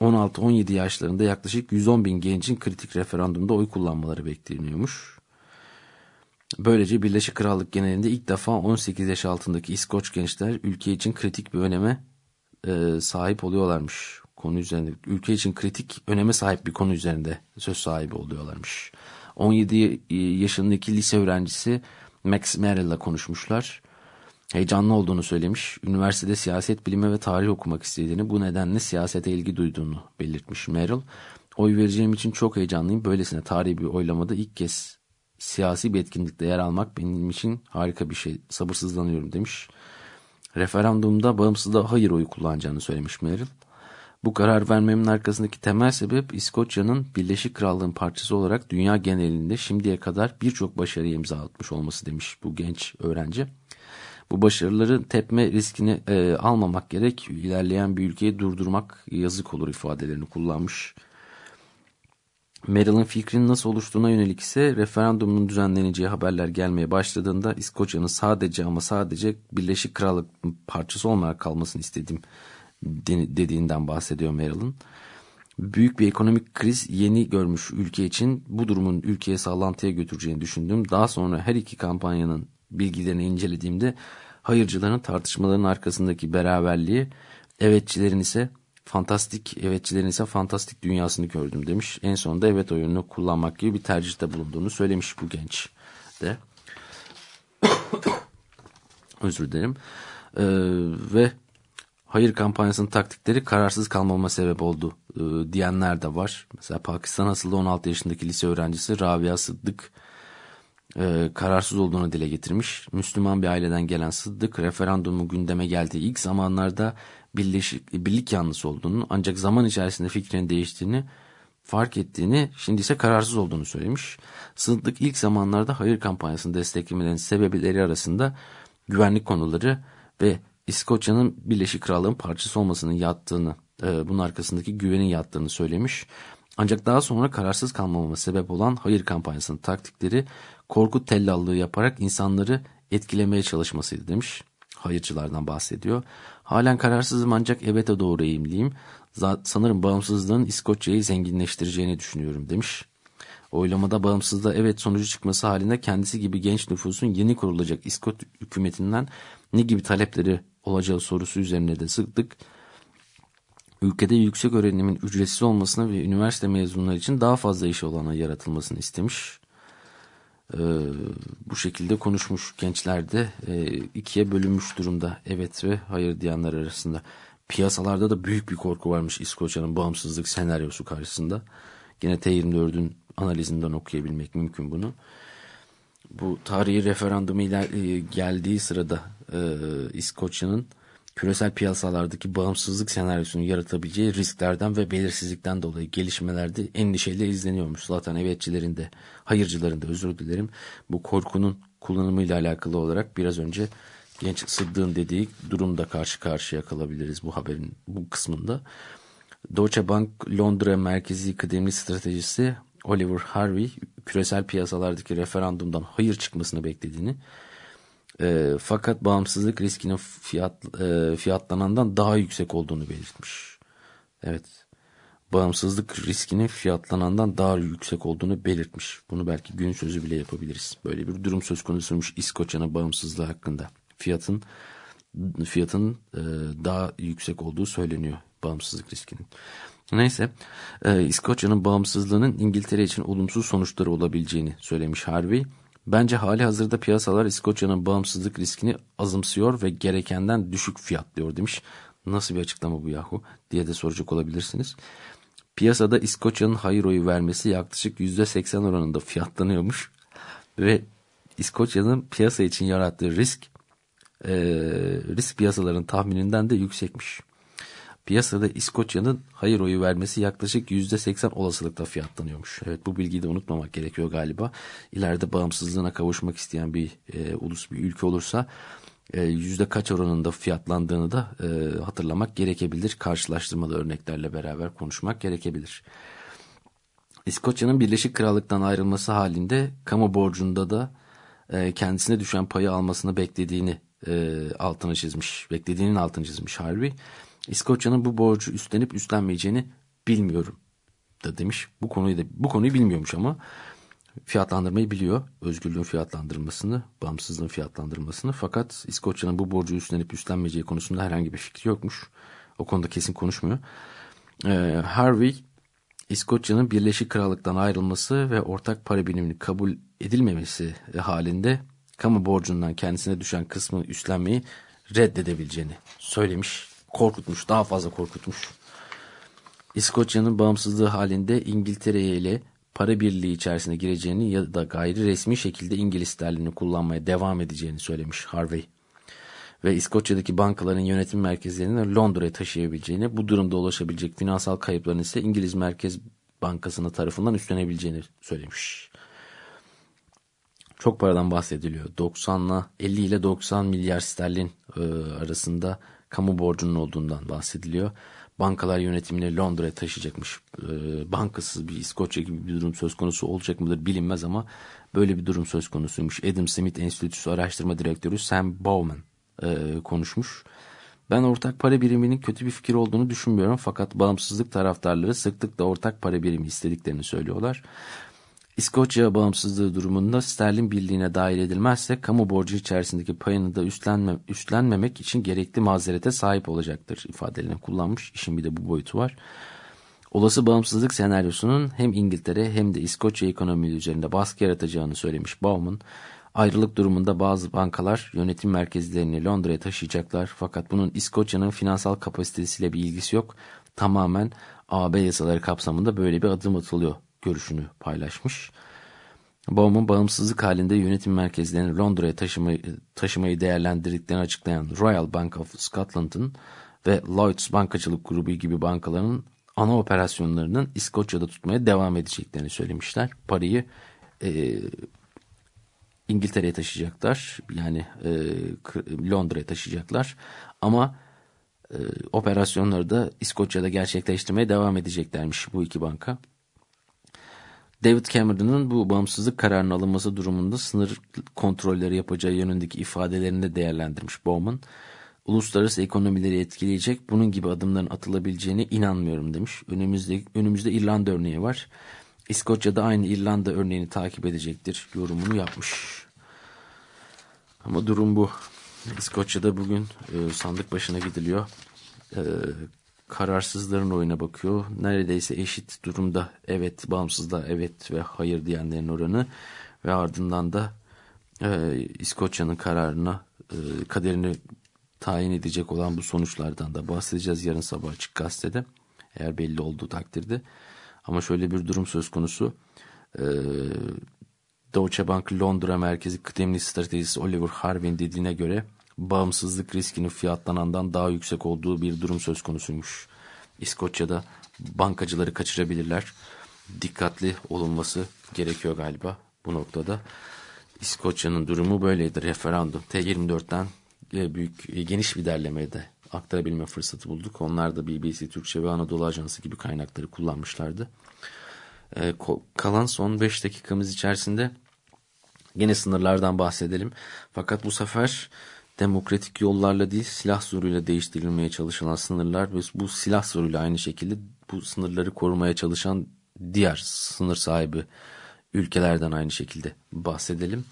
16-17 yaşlarında yaklaşık 110 bin gencin kritik referandumda oy kullanmaları bekleniyormuş. Böylece Birleşik Krallık genelinde ilk defa 18 yaş altındaki İskoç gençler ülke için kritik bir öneme e, sahip oluyorlarmış. Konu üzerinde ülke için kritik öneme sahip bir konu üzerinde söz sahibi oluyorlarmış. 17 yaşındaki lise öğrencisi Max Merrill'la konuşmuşlar. Heyecanlı olduğunu söylemiş. Üniversitede siyaset bilimi ve tarih okumak istediğini, bu nedenle siyasete ilgi duyduğunu belirtmiş Merrill. Oy vereceğim için çok heyecanlıyım. Böylesine tarihi bir oylamada ilk kez siyasi bir etkinlikte yer almak benim için harika bir şey. Sabırsızlanıyorum demiş. Referandumda bağımsızlığa hayır oyu kullanacağını söylemiş Merrill. Bu karar vermemin arkasındaki temel sebep İskoçya'nın Birleşik Krallığın parçası olarak dünya genelinde şimdiye kadar birçok başarıya imza atmış olması demiş bu genç öğrenci. Bu başarıları tepme riskini e, almamak gerek, ilerleyen bir ülkeyi durdurmak yazık olur ifadelerini kullanmış. Merrill'ın fikrinin nasıl oluştuğuna yönelik ise referandumun düzenleneceği haberler gelmeye başladığında İskoçya'nın sadece ama sadece Birleşik Krallık parçası olmayarak kalmasını istediğim dediğinden bahsediyor Merrill'ın. Büyük bir ekonomik kriz yeni görmüş ülke için bu durumun ülkeye sallantıya götüreceğini düşündüm. Daha sonra her iki kampanyanın bilgilerini incelediğimde hayırcıların tartışmaların arkasındaki beraberliği, evetçilerin ise fantastik evetçilerin ise fantastik dünyasını gördüm demiş. En sonunda evet oyununu kullanmak gibi bir tercihte bulunduğunu söylemiş bu genç de. *coughs* Özür dilerim. Ee, ve hayır kampanyasının taktikleri kararsız kalmama sebep oldu e, diyenler de var. Mesela Pakistan asıllı 16 yaşındaki lise öğrencisi Rabia Sıddık e, kararsız olduğunu dile getirmiş. Müslüman bir aileden gelen Sıddık referandumun gündeme geldiği ilk zamanlarda birleşik, birlik yanlısı olduğunu ancak zaman içerisinde fikrini değiştiğini fark ettiğini şimdi ise kararsız olduğunu söylemiş. Sıddık ilk zamanlarda hayır kampanyasını desteklemelerinin sebepleri arasında güvenlik konuları ve İskoçya'nın Birleşik Krallığın parçası olmasının yattığını, e, bunun arkasındaki güvenin yattığını söylemiş. Ancak daha sonra kararsız kalmamama sebep olan hayır kampanyasının taktikleri korku tellallığı yaparak insanları etkilemeye çalışmasıydı demiş. Hayırcılardan bahsediyor. Halen kararsızım ancak evet'e doğru eğimliyim. Sanırım bağımsızlığın İskoçya'yı zenginleştireceğini düşünüyorum demiş. Oylamada bağımsızlığa evet sonucu çıkması halinde kendisi gibi genç nüfusun yeni kurulacak İskoç hükümetinden ne gibi talepleri olacağı sorusu üzerine de sıktık. Ülkede yüksek öğrenimin ücretsiz olmasını ve üniversite mezunları için daha fazla iş olana yaratılmasını istemiş. Ee, bu şekilde konuşmuş gençler de e, ikiye bölünmüş durumda evet ve hayır diyenler arasında. Piyasalarda da büyük bir korku varmış İskoçya'nın bağımsızlık senaryosu karşısında. Yine T24'ün analizinden okuyabilmek mümkün bunu. Bu tarihi referandumu e, geldiği sırada e, İskoçya'nın küresel piyasalardaki bağımsızlık senaryosunu yaratabileceği risklerden ve belirsizlikten dolayı gelişmelerde endişeyle izleniyormuş. Zaten evetçilerin de hayırcıların da özür dilerim bu korkunun kullanımıyla alakalı olarak biraz önce genç Sıddık'ın dediği durumda karşı karşıya kalabiliriz bu haberin bu kısmında. Deutsche Bank Londra merkezi kıdemli stratejisi Oliver Harvey küresel piyasalardaki referandumdan hayır çıkmasını beklediğini e, fakat bağımsızlık riskinin fiyat, e, fiyatlanandan daha yüksek olduğunu belirtmiş. Evet bağımsızlık riskinin fiyatlanandan daha yüksek olduğunu belirtmiş. Bunu belki gün sözü bile yapabiliriz. Böyle bir durum söz konusuymuş İskoçya'nın bağımsızlığı hakkında. Fiyatın fiyatın e, daha yüksek olduğu söyleniyor bağımsızlık riskinin. Neyse e, İskoçya'nın bağımsızlığının İngiltere için olumsuz sonuçları olabileceğini söylemiş Harvey. Bence hali hazırda piyasalar İskoçya'nın bağımsızlık riskini azımsıyor ve gerekenden düşük fiyatlıyor demiş. Nasıl bir açıklama bu yahu diye de soracak olabilirsiniz. Piyasada İskoçya'nın hayır oyu vermesi yaklaşık %80 oranında fiyatlanıyormuş. Ve İskoçya'nın piyasa için yarattığı risk e, risk piyasaların tahmininden de yüksekmiş. Piyasada İskoçya'nın hayır oyu vermesi yaklaşık %80 olasılıkla fiyatlanıyormuş. Evet bu bilgiyi de unutmamak gerekiyor galiba. İleride bağımsızlığına kavuşmak isteyen bir e, ulus bir ülke olursa e, yüzde kaç oranında fiyatlandığını da e, hatırlamak gerekebilir. Karşılaştırmalı örneklerle beraber konuşmak gerekebilir. İskoçya'nın Birleşik Krallık'tan ayrılması halinde kamu borcunda da e, kendisine düşen payı almasını beklediğini e, altını çizmiş. Beklediğinin altını çizmiş Harvey. İskoçya'nın bu borcu üstlenip üstlenmeyeceğini bilmiyorum da demiş. Bu konuyu da bu konuyu bilmiyormuş ama fiyatlandırmayı biliyor. Özgürlüğün fiyatlandırmasını, bağımsızlığın fiyatlandırmasını. Fakat İskoçya'nın bu borcu üstlenip üstlenmeyeceği konusunda herhangi bir fikri yokmuş. O konuda kesin konuşmuyor. Ee, Harvey, İskoçya'nın Birleşik Krallık'tan ayrılması ve ortak para biriminin kabul edilmemesi halinde kamu borcundan kendisine düşen kısmı üstlenmeyi reddedebileceğini söylemiş. Korkutmuş, daha fazla korkutmuş. İskoçya'nın bağımsızlığı halinde İngiltere ile para birliği içerisine gireceğini ya da gayri resmi şekilde İngiliz sterlini kullanmaya devam edeceğini söylemiş Harvey. Ve İskoçya'daki bankaların yönetim merkezlerini Londra'ya taşıyabileceğini, bu durumda ulaşabilecek finansal kayıpların ise İngiliz Merkez Bankası'nın tarafından üstlenebileceğini söylemiş. Çok paradan bahsediliyor. 90 ile 50 ile 90 milyar sterlin e, arasında kamu borcunun olduğundan bahsediliyor. Bankalar yönetimini Londra'ya taşıyacakmış. E, bankasız bir İskoçya gibi bir durum söz konusu olacak mıdır bilinmez ama böyle bir durum söz konusuymuş. Adam Smith Enstitüsü Araştırma Direktörü Sam Bowman e, konuşmuş. Ben ortak para biriminin kötü bir fikir olduğunu düşünmüyorum fakat bağımsızlık taraftarları sıklıkla ortak para birimi istediklerini söylüyorlar. İskoçya bağımsızlığı durumunda sterlin birliğine dahil edilmezse kamu borcu içerisindeki payını da üstlenme, üstlenmemek için gerekli mazerete sahip olacaktır ifadelerini kullanmış. İşin bir de bu boyutu var. Olası bağımsızlık senaryosunun hem İngiltere hem de İskoçya ekonomileri üzerinde baskı yaratacağını söylemiş Bauman. Ayrılık durumunda bazı bankalar yönetim merkezlerini Londra'ya taşıyacaklar fakat bunun İskoçya'nın finansal kapasitesiyle bir ilgisi yok. Tamamen AB yasaları kapsamında böyle bir adım atılıyor görüşünü paylaşmış. Bauman bağımsızlık halinde yönetim merkezlerini Londra'ya taşımayı, taşımayı değerlendirdiklerini açıklayan Royal Bank of Scotland'ın ve Lloyds Bankacılık Grubu gibi bankaların ana operasyonlarının İskoçya'da tutmaya devam edeceklerini söylemişler. Parayı e, İngiltere'ye taşıyacaklar. Yani e, Londra'ya taşıyacaklar. Ama e, operasyonları da İskoçya'da gerçekleştirmeye devam edeceklermiş bu iki banka. David Cameron'ın bu bağımsızlık kararının alınması durumunda sınır kontrolleri yapacağı yönündeki ifadelerini de değerlendirmiş Bowman. Uluslararası ekonomileri etkileyecek bunun gibi adımların atılabileceğine inanmıyorum demiş. Önümüzde, önümüzde İrlanda örneği var. İskoçya'da aynı İrlanda örneğini takip edecektir yorumunu yapmış. Ama durum bu. İskoçya'da bugün e, sandık başına gidiliyor. E, kararsızların oyuna bakıyor. Neredeyse eşit durumda evet bağımsızda evet ve hayır diyenlerin oranı ve ardından da e, İskoçya'nın kararına e, kaderini tayin edecek olan bu sonuçlardan da bahsedeceğiz yarın sabah açık gazetede eğer belli olduğu takdirde. Ama şöyle bir durum söz konusu. E, Deutsche Bank Londra merkezi kıdemli stratejisi Oliver Harvey'in dediğine göre bağımsızlık riskinin fiyatlanandan daha yüksek olduğu bir durum söz konusuymuş. İskoçya'da bankacıları kaçırabilirler. Dikkatli olunması gerekiyor galiba bu noktada. İskoçya'nın durumu böyleydi. Referandum T24'ten büyük geniş bir derlemeyi de aktarabilme fırsatı bulduk. Onlar da BBC Türkçe ve Anadolu Ajansı gibi kaynakları kullanmışlardı. Ee, kalan son 5 dakikamız içerisinde yine sınırlardan bahsedelim. Fakat bu sefer demokratik yollarla değil silah zoruyla değiştirilmeye çalışılan sınırlar ve bu silah zoruyla aynı şekilde bu sınırları korumaya çalışan diğer sınır sahibi ülkelerden aynı şekilde bahsedelim.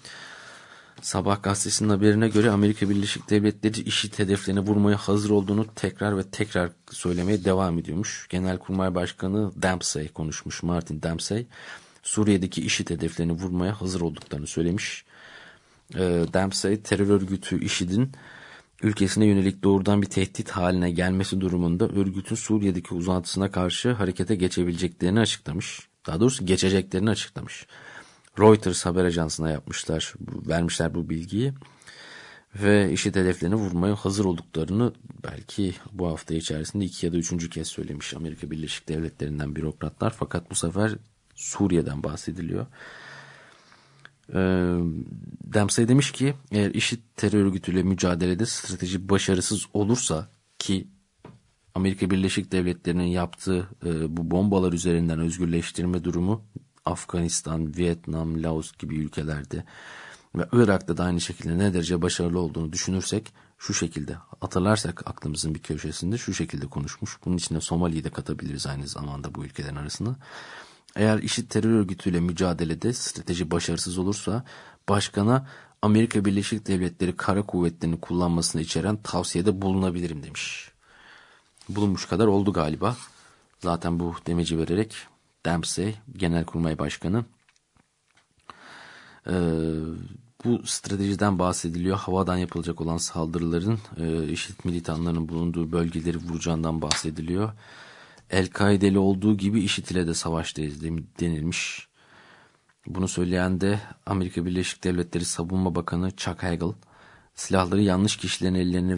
Sabah gazetesinin haberine göre Amerika Birleşik Devletleri işit hedeflerini vurmaya hazır olduğunu tekrar ve tekrar söylemeye devam ediyormuş. Genelkurmay Başkanı Dempsey konuşmuş, Martin Dempsey. Suriye'deki işit hedeflerini vurmaya hazır olduklarını söylemiş. E, Dempsey terör örgütü IŞİD'in ülkesine yönelik doğrudan bir tehdit haline gelmesi durumunda örgütün Suriye'deki uzantısına karşı harekete geçebileceklerini açıklamış. Daha doğrusu geçeceklerini açıklamış. Reuters haber ajansına yapmışlar, vermişler bu bilgiyi. Ve IŞİD hedeflerini vurmaya hazır olduklarını belki bu hafta içerisinde iki ya da üçüncü kez söylemiş Amerika Birleşik Devletleri'nden bürokratlar. Fakat bu sefer Suriye'den bahsediliyor. Dempsey demiş ki eğer IŞİD terör örgütüyle mücadelede strateji başarısız olursa ki Amerika Birleşik Devletleri'nin yaptığı e, bu bombalar üzerinden özgürleştirme durumu Afganistan, Vietnam, Laos gibi ülkelerde ve Irak'ta da aynı şekilde ne derece başarılı olduğunu düşünürsek şu şekilde hatırlarsak aklımızın bir köşesinde şu şekilde konuşmuş. Bunun içinde Somali'yi de katabiliriz aynı zamanda bu ülkelerin arasında. Eğer IŞİD terör örgütüyle mücadelede strateji başarısız olursa başkana Amerika Birleşik Devletleri Kara Kuvvetleri'ni kullanmasını içeren tavsiyede bulunabilirim demiş. Bulunmuş kadar oldu galiba. Zaten bu demeci vererek Dempsey Genelkurmay Başkanı e, bu stratejiden bahsediliyor. Havadan yapılacak olan saldırıların e, IŞİD militanlarının bulunduğu bölgeleri vuracağından bahsediliyor. El-Kaide'li olduğu gibi IŞİD ile de savaştayız denilmiş. Bunu söyleyen de Amerika Birleşik Devletleri Savunma Bakanı Chuck Hagel, silahları yanlış kişilerin ellerine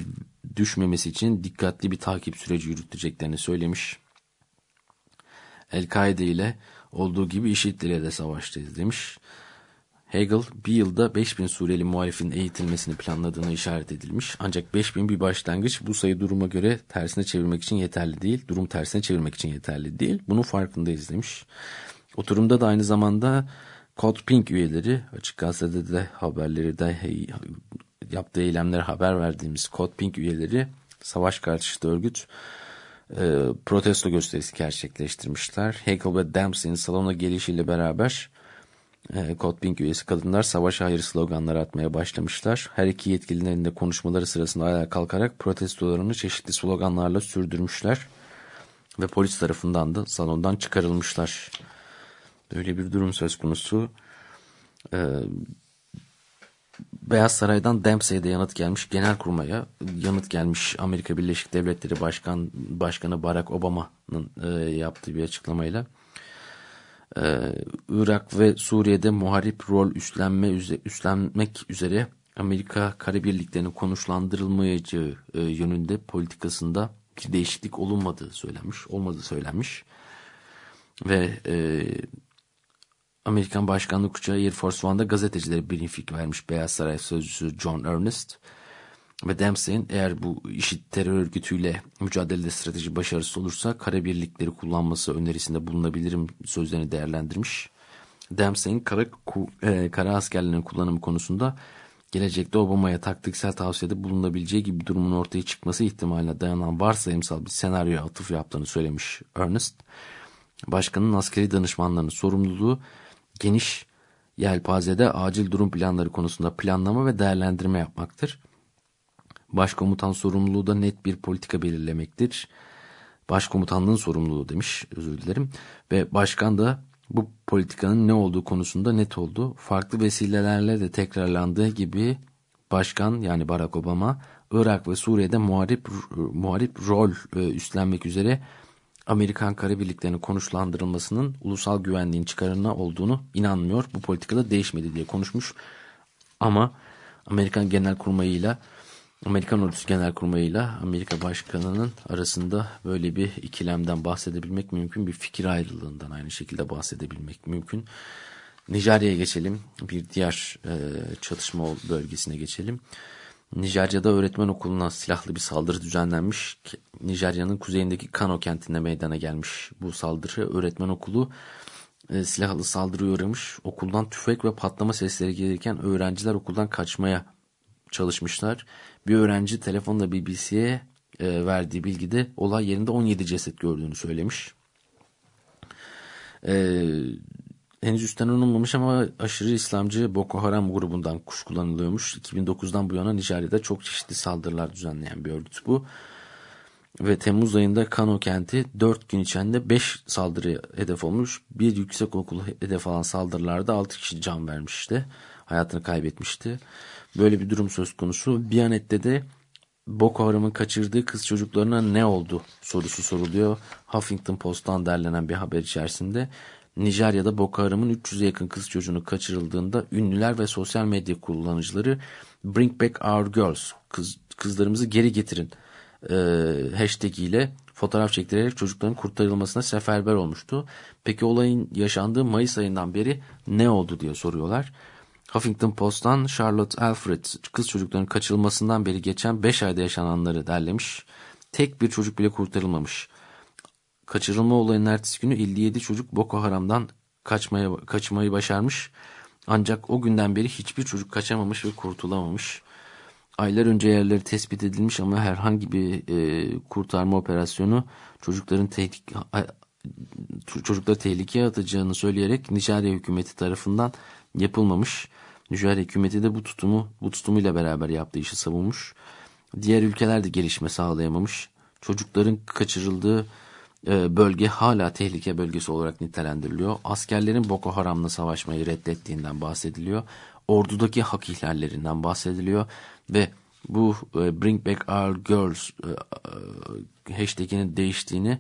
düşmemesi için dikkatli bir takip süreci yürüteceklerini söylemiş. El-Kaide ile olduğu gibi IŞİD de savaştayız demiş. Hegel bir yılda 5000 Suriyeli muhalifin eğitilmesini planladığına işaret edilmiş. Ancak 5000 bir başlangıç bu sayı duruma göre tersine çevirmek için yeterli değil. Durum tersine çevirmek için yeterli değil. Bunun farkındayız demiş. Oturumda da aynı zamanda Code Pink üyeleri açık gazetede de haberleri de yaptığı eylemlere haber verdiğimiz Code Pink üyeleri savaş karşıtı örgüt e, protesto gösterisi gerçekleştirmişler. Hegel ve Dempsey'in salona gelişiyle beraber e, Code Pink üyesi kadınlar savaşa hayır sloganları atmaya başlamışlar. Her iki yetkililerin de konuşmaları sırasında ayağa kalkarak protestolarını çeşitli sloganlarla sürdürmüşler. Ve polis tarafından da salondan çıkarılmışlar. Böyle bir durum söz konusu. Ee, Beyaz Saray'dan Dempsey'de yanıt gelmiş Genelkurmay'a yanıt gelmiş Amerika Birleşik Devletleri Başkan Başkanı Barack Obama'nın e, yaptığı bir açıklamayla. Ee, Irak ve Suriye'de muharip rol üstlenme üstlenmek üzere Amerika Kara Birlikleri'nin konuşlandırılmayacağı e, yönünde politikasında değişiklik olunmadığı söylenmiş, olmadığı söylenmiş. Ve e, Amerikan Başkanlık Uçağı Air Force One'da gazetecilere briefing vermiş Beyaz Saray Sözcüsü John Ernest. Ve Dempsey'in eğer bu IŞİD terör örgütüyle mücadelede strateji başarısı olursa kara birlikleri kullanması önerisinde bulunabilirim sözlerini değerlendirmiş. Dempsey'in kara, e, kara askerlerinin kullanımı konusunda gelecekte Obama'ya taktiksel tavsiyede bulunabileceği gibi durumun ortaya çıkması ihtimaline dayanan varsayımsal bir senaryoya atıf yaptığını söylemiş Ernest. Başkanın askeri danışmanlarının sorumluluğu geniş yelpazede acil durum planları konusunda planlama ve değerlendirme yapmaktır. Başkomutan sorumluluğu da net bir politika belirlemektir. Başkomutanlığın sorumluluğu demiş özür dilerim. Ve başkan da bu politikanın ne olduğu konusunda net oldu. Farklı vesilelerle de tekrarlandığı gibi başkan yani Barack Obama Irak ve Suriye'de muharip, muharip rol e, üstlenmek üzere Amerikan kara birliklerinin konuşlandırılmasının ulusal güvenliğin çıkarına olduğunu inanmıyor. Bu politikada değişmedi diye konuşmuş. Ama Amerikan Genel Kurmayı'yla Amerikan Ordusu Genel Kurmayı'yla Amerika Başkanı'nın arasında böyle bir ikilemden bahsedebilmek mümkün. Bir fikir ayrılığından aynı şekilde bahsedebilmek mümkün. Nijerya'ya geçelim. Bir diğer e, çatışma bölgesine geçelim. Nijerya'da öğretmen okuluna silahlı bir saldırı düzenlenmiş. Nijerya'nın kuzeyindeki Kano kentinde meydana gelmiş bu saldırı. Öğretmen okulu e, silahlı saldırıya uğramış. Okuldan tüfek ve patlama sesleri gelirken öğrenciler okuldan kaçmaya çalışmışlar. Bir öğrenci telefonla BBC'ye e, verdiği bilgide olay yerinde 17 ceset gördüğünü söylemiş. E, henüz üstten alınmamış ama aşırı İslamcı Boko Haram grubundan kuşkulanılıyormuş. 2009'dan bu yana Nijerya'da çok çeşitli saldırılar düzenleyen bir örgüt bu. Ve Temmuz ayında Kano kenti 4 gün içinde 5 saldırı hedef olmuş. Bir yüksek okulu hedef alan saldırılarda 6 kişi can vermişti. Hayatını kaybetmişti. Böyle bir durum söz konusu. Biyanet'te de Boko Haram'ın kaçırdığı kız çocuklarına ne oldu sorusu soruluyor. Huffington Post'tan derlenen bir haber içerisinde. Nijerya'da Boko Haram'ın 300'e yakın kız çocuğunu kaçırıldığında ünlüler ve sosyal medya kullanıcıları Bring Back Our Girls, kız, kızlarımızı geri getirin e, hashtag ile fotoğraf çektirerek çocukların kurtarılmasına seferber olmuştu. Peki olayın yaşandığı Mayıs ayından beri ne oldu diye soruyorlar. Huffington Post'tan Charlotte Alfred kız çocukların kaçırılmasından beri geçen 5 ayda yaşananları derlemiş. Tek bir çocuk bile kurtarılmamış. Kaçırılma olayının ertesi günü 57 çocuk Boko Haram'dan kaçmaya, kaçmayı başarmış. Ancak o günden beri hiçbir çocuk kaçamamış ve kurtulamamış. Aylar önce yerleri tespit edilmiş ama herhangi bir e, kurtarma operasyonu çocukların tehdit, çocukları tehlikeye atacağını söyleyerek Nijerya hükümeti tarafından yapılmamış. Nijerya hükümeti de bu tutumu bu tutumuyla beraber yaptığı işi savunmuş. Diğer ülkeler de gelişme sağlayamamış. Çocukların kaçırıldığı e, bölge hala tehlike bölgesi olarak nitelendiriliyor. Askerlerin Boko Haram'la savaşmayı reddettiğinden bahsediliyor. Ordudaki hak ihlallerinden bahsediliyor ve bu e, Bring Back Our Girls e, hashtaginin değiştiğini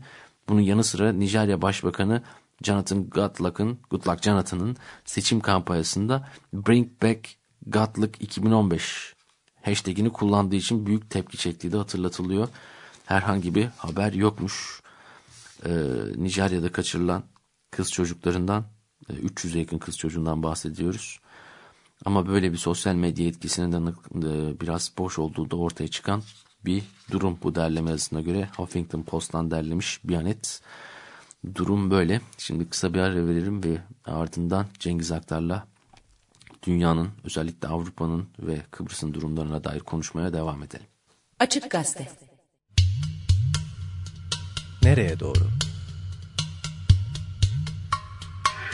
bunun yanı sıra Nijerya Başbakanı Jonathan Goodluck'ın Goodluck Jonathan'ın seçim kampanyasında Bring Back Godluck 2015 hashtagini kullandığı için büyük tepki çektiği de hatırlatılıyor. Herhangi bir haber yokmuş. Ee, Nijerya'da kaçırılan kız çocuklarından 300'e yakın kız çocuğundan bahsediyoruz. Ama böyle bir sosyal medya etkisinin de biraz boş olduğu da ortaya çıkan bir durum bu derleme yazısına göre Huffington Post'tan derlemiş Bianet. Durum böyle. Şimdi kısa bir ara veririm ve ardından Cengiz Aktar'la dünyanın özellikle Avrupa'nın ve Kıbrıs'ın durumlarına dair konuşmaya devam edelim. Açık Gazete Nereye doğru?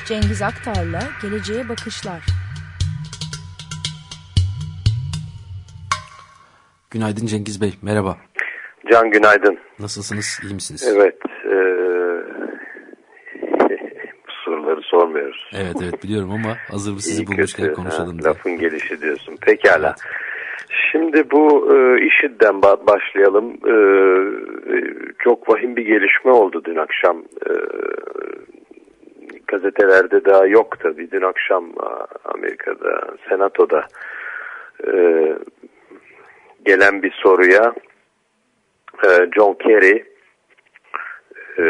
Cengiz Aktar'la Geleceğe Bakışlar. Günaydın Cengiz Bey, merhaba. Can günaydın. Nasılsınız, iyi misiniz? Evet, e, bu sormuyoruz. Evet evet biliyorum ama hazır *laughs* sizi İyi bulmuşken kötü, konuşalım ha, diye. Lafın gelişi diyorsun. Pekala. Şimdi bu e, IŞİD'den ba- başlayalım. E, e, çok vahim bir gelişme oldu dün akşam. E, gazetelerde daha yok tabii. Dün akşam Amerika'da, Senato'da e, gelen bir soruya e, John Kerry e,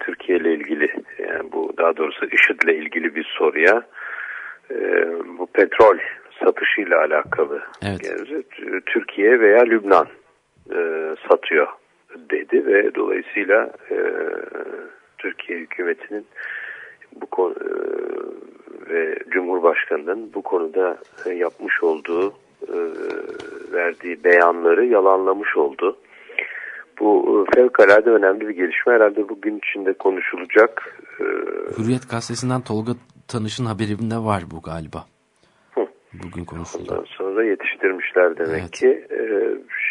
Türkiye ile ilgili yani bu daha doğrusu IŞİD ile ilgili bir soruya e, bu petrol satışıyla alakalı Evet. yani, Türkiye veya Lübnan e, satıyor dedi ve dolayısıyla e, Türkiye hükümetinin bu konu e, ve Cumhurbaşkanı'nın bu konuda e, yapmış olduğu e, verdiği beyanları yalanlamış oldu. Bu e, fevkalade önemli bir gelişme. Herhalde bugün içinde konuşulacak. E, Hürriyet gazetesinden Tolga Tanış'ın haberinde var bu galiba. Hı. Bugün konuşuldu. Ondan sonra yetiştirmişler demek Evet. ki. E,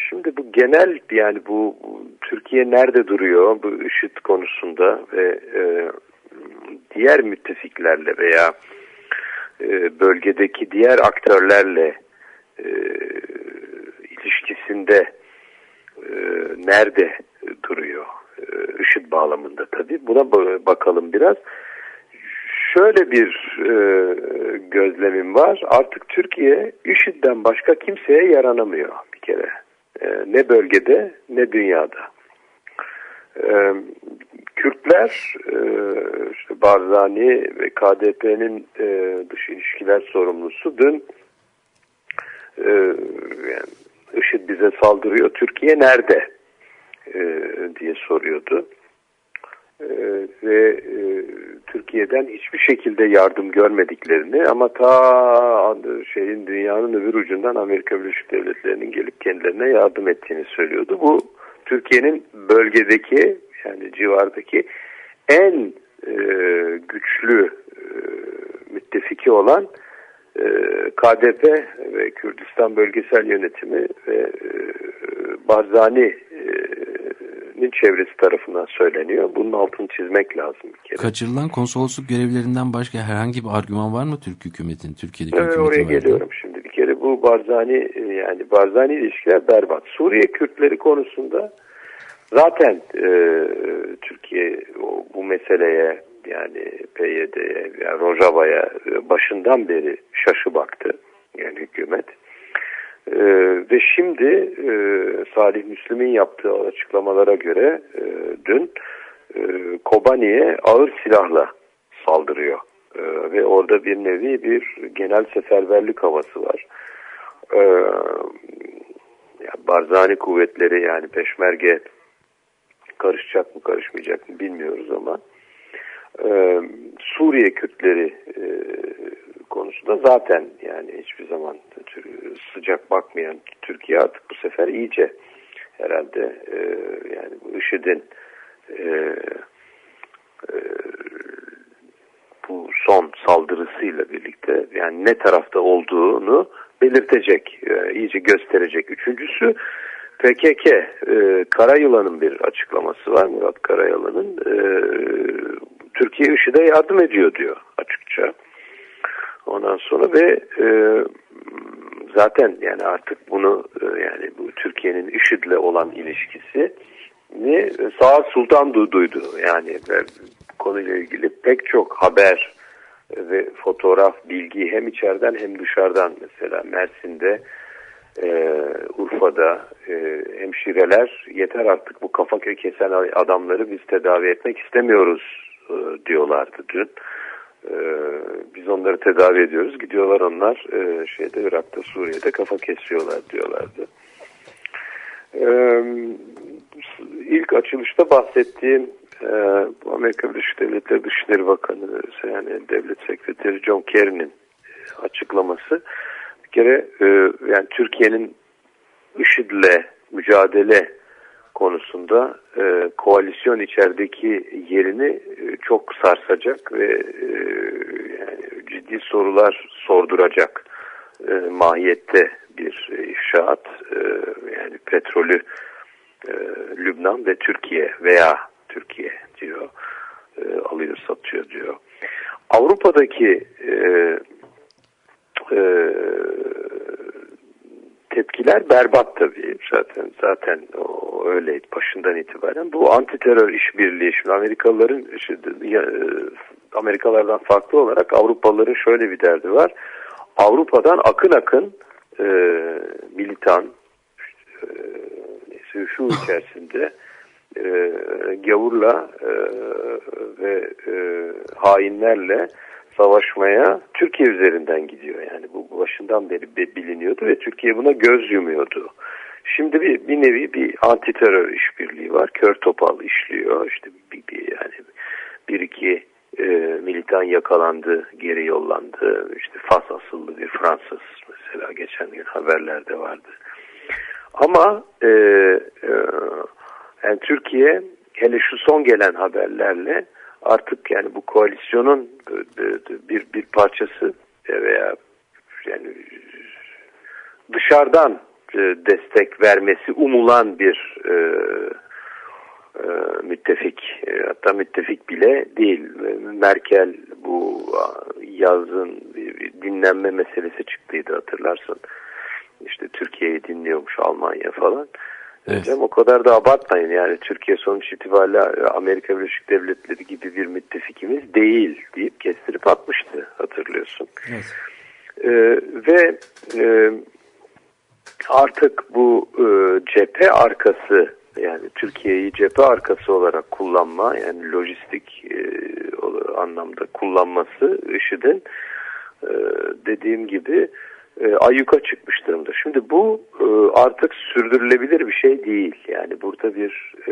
şimdi bu genel yani bu Türkiye nerede duruyor bu IŞİD konusunda ve diğer müttefiklerle veya bölgedeki diğer aktörlerle ilişkisinde e, nerede duruyor e, IŞİD bağlamında tabii buna ba- bakalım biraz. Şöyle bir e, gözlemim var. Artık Türkiye IŞİD'den başka kimseye yaranamıyor bir kere. E, ne bölgede ne dünyada. E, Kürtler e, işte Barzani ve KDP'nin e, dış ilişkiler sorumlusu dün e, yani IŞİD bize saldırıyor Türkiye nerede e, diye soruyordu. E, ve e, Türkiye'den hiçbir şekilde yardım görmediklerini ama ta şeyin dünyanın öbür ucundan Amerika Birleşik Devletleri'nin gelip kendilerine yardım ettiğini söylüyordu. Bu Türkiye'nin bölgedeki yani civardaki en e, güçlü e, müttefiki olan KDP ve Kürdistan Bölgesel Yönetimi ve e, Barzani'nin çevresi tarafından söyleniyor. Bunun altını çizmek lazım bir kere. Kaçırılan konsolosluk görevlerinden başka herhangi bir argüman var mı Türk hükümetinin, Türkiye'deki Evet, hükümetin? oraya verdiği? geliyorum şimdi. Bir kere bu Barzani e, yani Barzani ilişkiler berbat. Suriye Kürtleri konusunda zaten e, Türkiye bu meseleye yani PYD'ye yani Rojava'ya e, başından beri şaşı baktı yani hükümet. E, ve şimdi e, Salih Müslim'in yaptığı açıklamalara göre e, dün e, Kobani'ye ağır silahla saldırıyor. E, ve orada bir nevi bir genel seferberlik havası var. E, yani Barzani kuvvetleri yani Peşmerge karışacak mı karışmayacak mı bilmiyoruz ama e, Suriye Kürtleri e, konusunda zaten yani hiçbir zaman sıcak bakmayan Türkiye artık bu sefer iyice herhalde e, yani bu IŞİD'in e, e, bu son saldırısıyla birlikte yani ne tarafta olduğunu belirtecek, e, iyice gösterecek. Üçüncüsü PKK, e, Karayılan'ın bir açıklaması var Murat Karayılan'ın. E, Türkiye IŞİD'e yardım ediyor diyor açıkça. Ondan sonra ve e, zaten yani artık bunu e, yani bu Türkiye'nin IŞİD'le olan ilişkisi ni Sağ Sultan du- duydu. Yani ve konuyla ilgili pek çok haber ve fotoğraf, bilgi hem içeriden hem dışarıdan mesela Mersin'de, e, Urfa'da e, hemşireler yeter artık bu kafa kesen adamları biz tedavi etmek istemiyoruz e, diyorlardı dün. E, biz onları tedavi ediyoruz. Gidiyorlar onlar e, şeyde Irak'ta, Suriye'de kafa kesiyorlar diyorlardı. E, ilk açılışta bahsettiğim e, Amerika Birleşik Devletleri Dışişleri Bakanı yani Devlet Sekreteri John Kerry'nin açıklaması bir kere yani Türkiye'nin IŞİD'le mücadele konusunda e, koalisyon içerideki yerini e, çok sarsacak ve e, yani ciddi sorular sorduracak e, mahiyette bir ifşaat e, yani petrolü e, Lübnan ve Türkiye veya Türkiye diyor e, alıyor satıyor diyor. Avrupa'daki e, e, tepkiler berbat tabii. Zaten zaten o öyle başından itibaren. Bu anti terör işbirliği. Şimdi Amerikalıların işte, ya, e, Amerikalardan farklı olarak Avrupalıların şöyle bir derdi var. Avrupa'dan akın akın e, militan e, neyse şu *laughs* içerisinde e, gavurla e, ve e, hainlerle savaşmaya Türkiye üzerinden gidiyor. Yani bu başından beri biliniyordu ve Türkiye buna göz yumuyordu. Şimdi bir, bir nevi bir anti terör işbirliği var. Kör topal işliyor. İşte bir, bir yani bir iki e, militan yakalandı, geri yollandı. İşte Fas asıllı bir Fransız mesela geçen gün haberlerde vardı. Ama e, e, yani Türkiye hele şu son gelen haberlerle artık yani bu koalisyonun bir bir parçası veya yani dışarıdan destek vermesi umulan bir e, e, müttefik hatta müttefik bile değil. Merkel bu yazın dinlenme meselesi çıktıydı hatırlarsın. İşte Türkiye'yi dinliyormuş Almanya falan. Evet. Hocam o kadar da abartmayın yani Türkiye sonuç itibariyle Amerika Birleşik Devletleri gibi bir müttefikimiz değil deyip kestirip atmıştı hatırlıyorsun. Evet. Ee, ve e, artık bu e, cephe arkası yani Türkiye'yi cephe arkası olarak kullanma yani lojistik e, anlamda kullanması IŞİD'in e, dediğim gibi e, ayyuka çıkmış durumda. Şimdi bu e, artık sürdürülebilir bir şey değil. Yani burada bir e,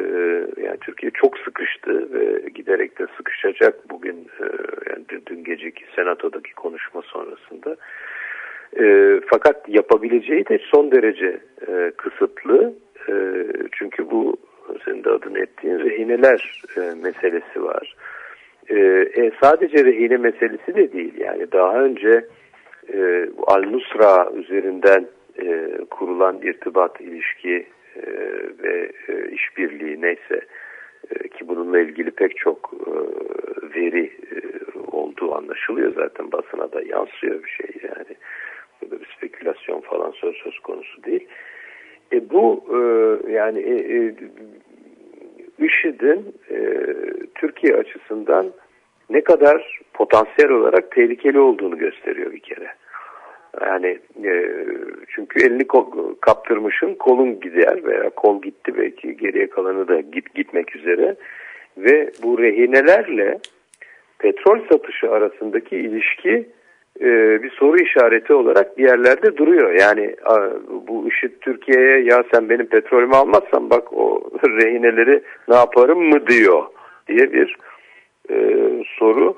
yani Türkiye çok sıkıştı ve giderek de sıkışacak bugün e, yani dün, dün geceki senatodaki konuşma sonrasında. E, fakat yapabileceği de son derece e, kısıtlı. E, çünkü bu senin de adını ettiğin rehineler e, meselesi var. E, e, sadece rehine meselesi de değil. Yani daha önce e, Al-Nusra üzerinden e, kurulan irtibat ilişki e, ve e, işbirliği neyse e, ki bununla ilgili pek çok e, veri e, olduğu anlaşılıyor zaten basına da yansıyor bir şey yani burada bir spekülasyon falan söz söz konusu değil. E, bu e, yani e, e, IŞİD'in e, Türkiye açısından ne kadar potansiyel olarak tehlikeli olduğunu gösteriyor bir kere. Yani e, çünkü elini kaptırmışın kolun gider veya kol gitti belki geriye kalanı da git gitmek üzere ve bu rehinelerle petrol satışı arasındaki ilişki e, bir soru işareti olarak bir yerlerde duruyor. Yani a, bu işi Türkiye'ye ya sen benim petrolümü almazsan bak o *laughs* rehineleri ne yaparım mı diyor diye bir e, soru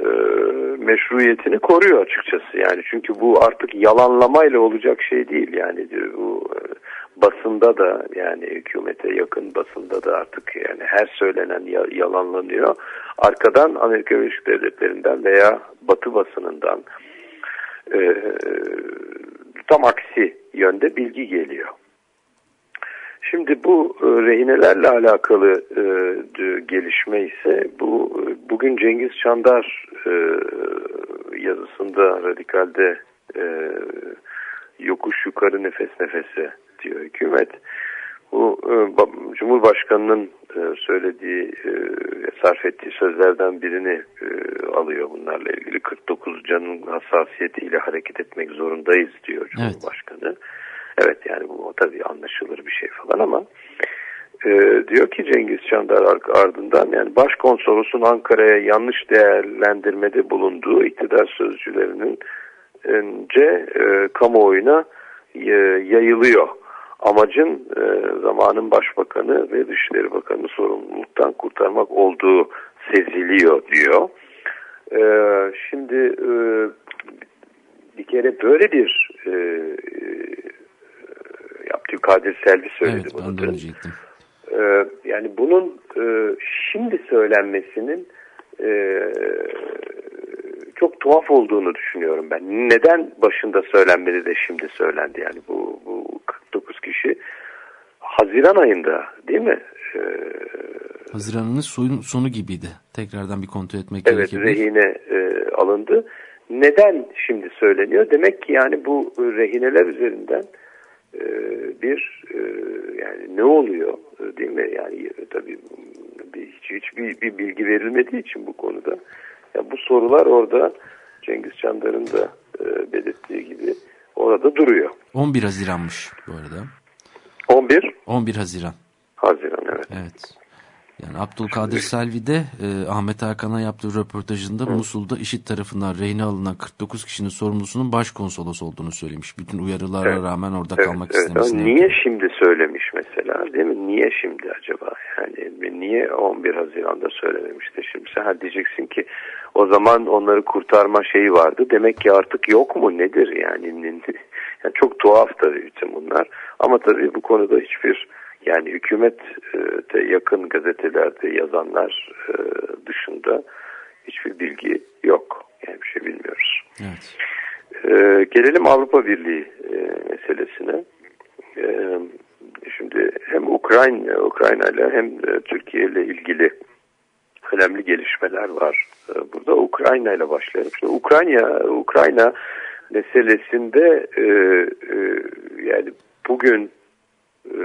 e, meşruiyetini koruyor açıkçası. Yani çünkü bu artık yalanlamayla olacak şey değil. Yani bu basında da yani hükümete yakın basında da artık yani her söylenen ya- yalanlanıyor. Arkadan Amerika Birleşik Devletleri'nden veya Batı basınından e, tam aksi yönde bilgi geliyor. Şimdi bu e, rehinelerle alakalı e, gelişme ise bu e, bugün Cengiz Çandar e, yazısında radikalde e, yokuş yukarı nefes nefese diyor hükümet. Bu e, ba- Cumhurbaşkanının e, söylediği, e, sarf ettiği sözlerden birini e, alıyor bunlarla ilgili. 49 canın hassasiyetiyle hareket etmek zorundayız diyor Cumhurbaşkanı. Evet yani bu tabii anlaşılır bir şey falan ama e, diyor ki Cengiz Çandar ar- ardından yani başkonsolosun Ankara'ya yanlış değerlendirmede bulunduğu iktidar sözcülerinin önce e, kamuoyuna e, yayılıyor. Amacın e, zamanın başbakanı ve Dışişleri Bakanı sorumluluktan kurtarmak olduğu seziliyor diyor. E, şimdi e, bir kere böyle bir e, Abdülkadir Selvi söyledi Evet bunu. ölecektim. Ee, yani bunun e, şimdi söylenmesinin e, çok tuhaf olduğunu düşünüyorum ben. Neden başında söylenmedi de şimdi söylendi yani bu, bu 49 kişi Haziran ayında değil mi? Ee, Haziran'ın sonu, sonu gibiydi. Tekrardan bir kontrol etmek evet gerekebilir. rehine e, alındı. Neden şimdi söyleniyor? Demek ki yani bu rehineler üzerinden e, bir e, yani ne oluyor e, değil mi? Yani tabii bir, hiç hiçbir bir bilgi verilmediği için bu konuda. Ya bu sorular orada Cengiz Çandar'ın da e, belirttiği gibi orada duruyor. 11 Haziran'mış bu arada. 11 11 Haziran. Haziran evet. Evet. Yani Abdülkadir Selvi de e, Ahmet Hakan'a yaptığı röportajında Musul'da IŞİD tarafından rehine alınan 49 kişinin sorumlusunun başkonsolos olduğunu söylemiş. Bütün uyarılara Evet. rağmen orada Evet, kalmak evet. istemesine. Niye şimdi söylemiş mesela değil mi? Niye şimdi acaba? Yani niye 11 Haziran'da söylememişti? Şimdi sen diyeceksin ki o zaman onları kurtarma şeyi vardı. Demek ki artık yok mu? Nedir yani? *laughs* yani çok tuhaf tabii bütün bunlar. Ama tabii bu konuda hiçbir yani hükümete yakın gazetelerde yazanlar e, dışında hiçbir bilgi yok. Yani bir şey bilmiyoruz. Evet. Ee, gelelim Avrupa Birliği e, meselesine. Ee, şimdi hem Ukrayna, Ukrayna ile hem Türkiye ile ilgili önemli gelişmeler var. Ee, burada Ukrayna ile başlayalım. Şimdi Ukrayna, Ukrayna meselesinde e, e, yani bugün e,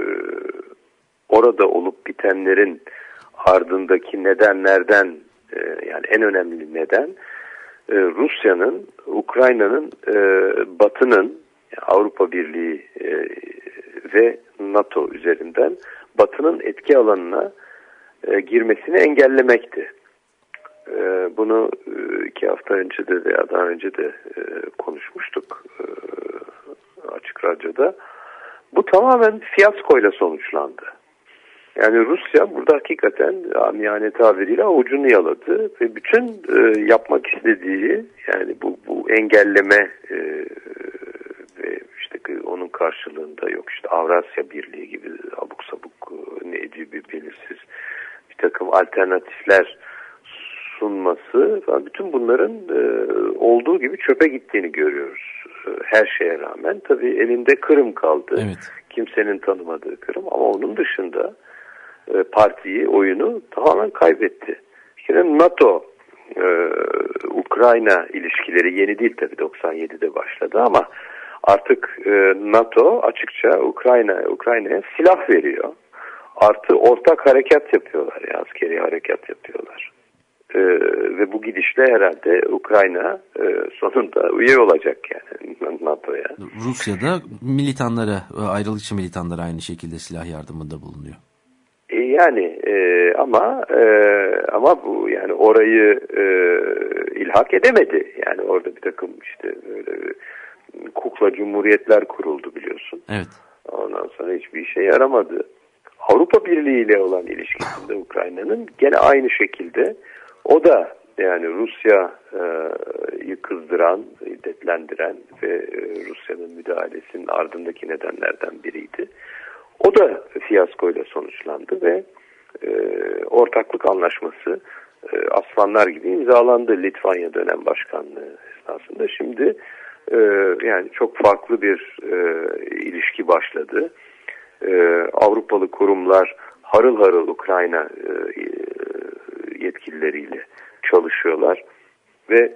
orada olup bitenlerin ardındaki nedenlerden e, yani en önemli neden e, Rusya'nın, Ukrayna'nın, e, Batı'nın Avrupa Birliği ve NATO üzerinden Batı'nın etki alanına girmesini engellemekti. Bunu iki hafta önce de veya daha önce de konuşmuştuk açık radyoda. Bu tamamen fiyaskoyla sonuçlandı. Yani Rusya burada hakikaten amiyane tabiriyle avucunu yaladı ve bütün e, yapmak istediği yani bu, bu engelleme e, ve işte onun karşılığında yok işte Avrasya Birliği gibi abuk sabuk e, ne bir belirsiz bir takım alternatifler sunması falan bütün bunların e, olduğu gibi çöpe gittiğini görüyoruz. E, her şeye rağmen tabii elinde Kırım kaldı. Evet. Kimsenin tanımadığı Kırım ama onun dışında e, partiyi, oyunu tamamen kaybetti. Bir kere NATO e, Ukrayna ilişkileri yeni değil tabii 97'de başladı ama artık e, NATO açıkça Ukrayna Ukrayna'ya silah veriyor. Artı ortak harekat yapıyorlar ya askeri harekat yapıyorlar. E, ve bu gidişle herhalde Ukrayna e, sonunda üye olacak yani *laughs* NATO'ya. Rusya'da militanlara, ayrılıkçı militanlara aynı şekilde silah yardımında bulunuyor. E, Yani e, ama e, ama bu yani orayı e, ilhak edemedi. Yani orada bir takım işte böyle kukla cumhuriyetler kuruldu biliyorsun. Evet. Ondan sonra hiçbir işe yaramadı. Avrupa Birliği ile olan ilişkisinde Ukrayna'nın gene aynı şekilde o da yani Rusya'yı kızdıran, hiddetlendiren ve e, Rusya'nın müdahalesinin ardındaki nedenlerden biriydi. O da fiyaskoyla sonuçlandı ve e, ortaklık anlaşması e, aslanlar gibi imzalandı Litvanya dönem başkanlığı esnasında. Şimdi e, yani çok farklı bir e, ilişki başladı. E, Avrupalı kurumlar harıl harıl Ukrayna e, yetkilileriyle çalışıyorlar ve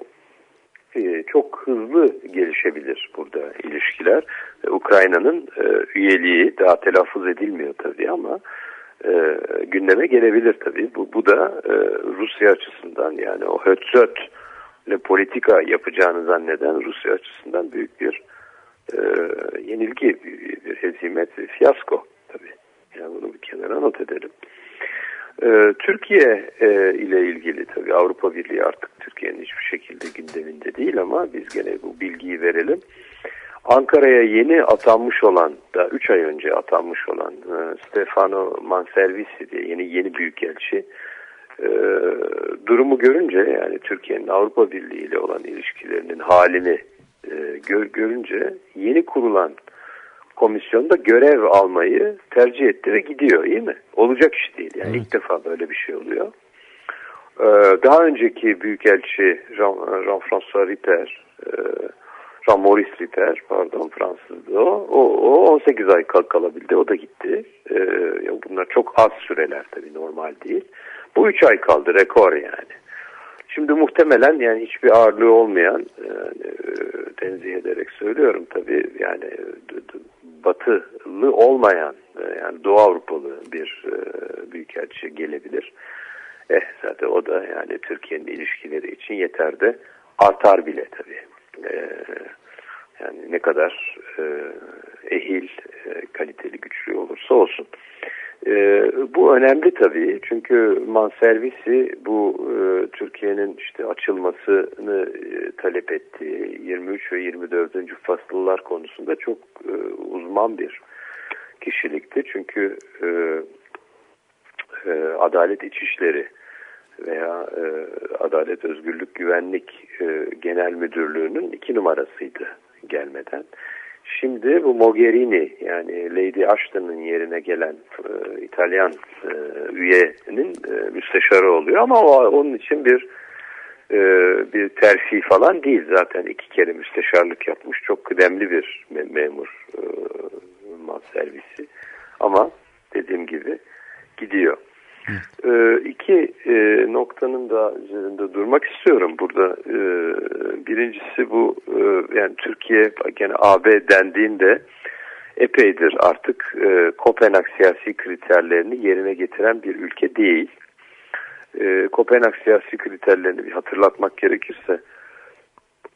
çok hızlı gelişebilir burada ilişkiler. E, Ukrayna'nın e, üyeliği daha telaffuz edilmiyor tabii ama e, gündeme gelebilir tabii. Bu, bu da e, Rusya açısından yani o hötsöt ile politika yapacağını zanneden Rusya açısından büyük bir e, yenilgi, bir, bir hezimet, bir fiyasko tabii. Yani bunu bir kenara not edelim. Ee, Türkiye e, ile ilgili tabii Avrupa Birliği artık Türkiye'nin hiçbir şekilde gündeminde değil ama biz gene bu bilgiyi verelim. Ankara'ya yeni atanmış olan da 3 ay önce atanmış olan e, Stefano Manservisi diye yeni yeni büyükelçi e, durumu görünce yani Türkiye'nin Avrupa Birliği ile olan ilişkilerinin halini e, gör, görünce yeni kurulan komisyonda görev almayı tercih etti ve gidiyor iyi mi? Olacak iş değil yani evet. ilk defa böyle bir şey oluyor. Ee, daha önceki büyükelçi Jean-François Ritter, e, Jean-Maurice Ritter pardon Fransızdı o, o, o 18 ay kal kalabildi o da gitti. Ee, bunlar çok az süreler tabii normal değil. Bu 3 ay kaldı rekor yani. Şimdi muhtemelen yani hiçbir ağırlığı olmayan yani, e, tenzih ederek söylüyorum tabii yani batılı olmayan e, yani Doğu Avrupalı bir e, büyükelçi gelebilir. Eh zaten o da yani Türkiye'nin ilişkileri için yeter de artar bile tabii. E, yani ne kadar e, ehil, e, kaliteli, güçlü olursa olsun. E, bu önemli tabii çünkü Manservisi bu e, Türkiye'nin işte açılmasını e, talep ettiği 23 ve 24. fasıllar konusunda çok e, uzman bir kişilikti. Çünkü e, e, Adalet İçişleri veya e, Adalet Özgürlük Güvenlik e, Genel Müdürlüğü'nün iki numarasıydı gelmeden. Şimdi bu Mogherini yani Lady Ashton'ın yerine gelen e, İtalyan e, üyenin e, müsteşarı oluyor. Ama o, onun için bir e, bir terfi falan değil. Zaten iki kere müsteşarlık yapmış. Çok kıdemli bir me memur e, servisi. Ama dediğim gibi gidiyor. E, iki e, noktanın da üzerinde durmak istiyorum burada. E, birincisi bu e, yani Türkiye yani AB dendiğinde epeydir artık e, Kopenhag siyasi kriterlerini yerine getiren bir ülke değil. E, Kopenhag siyasi kriterlerini bir hatırlatmak gerekirse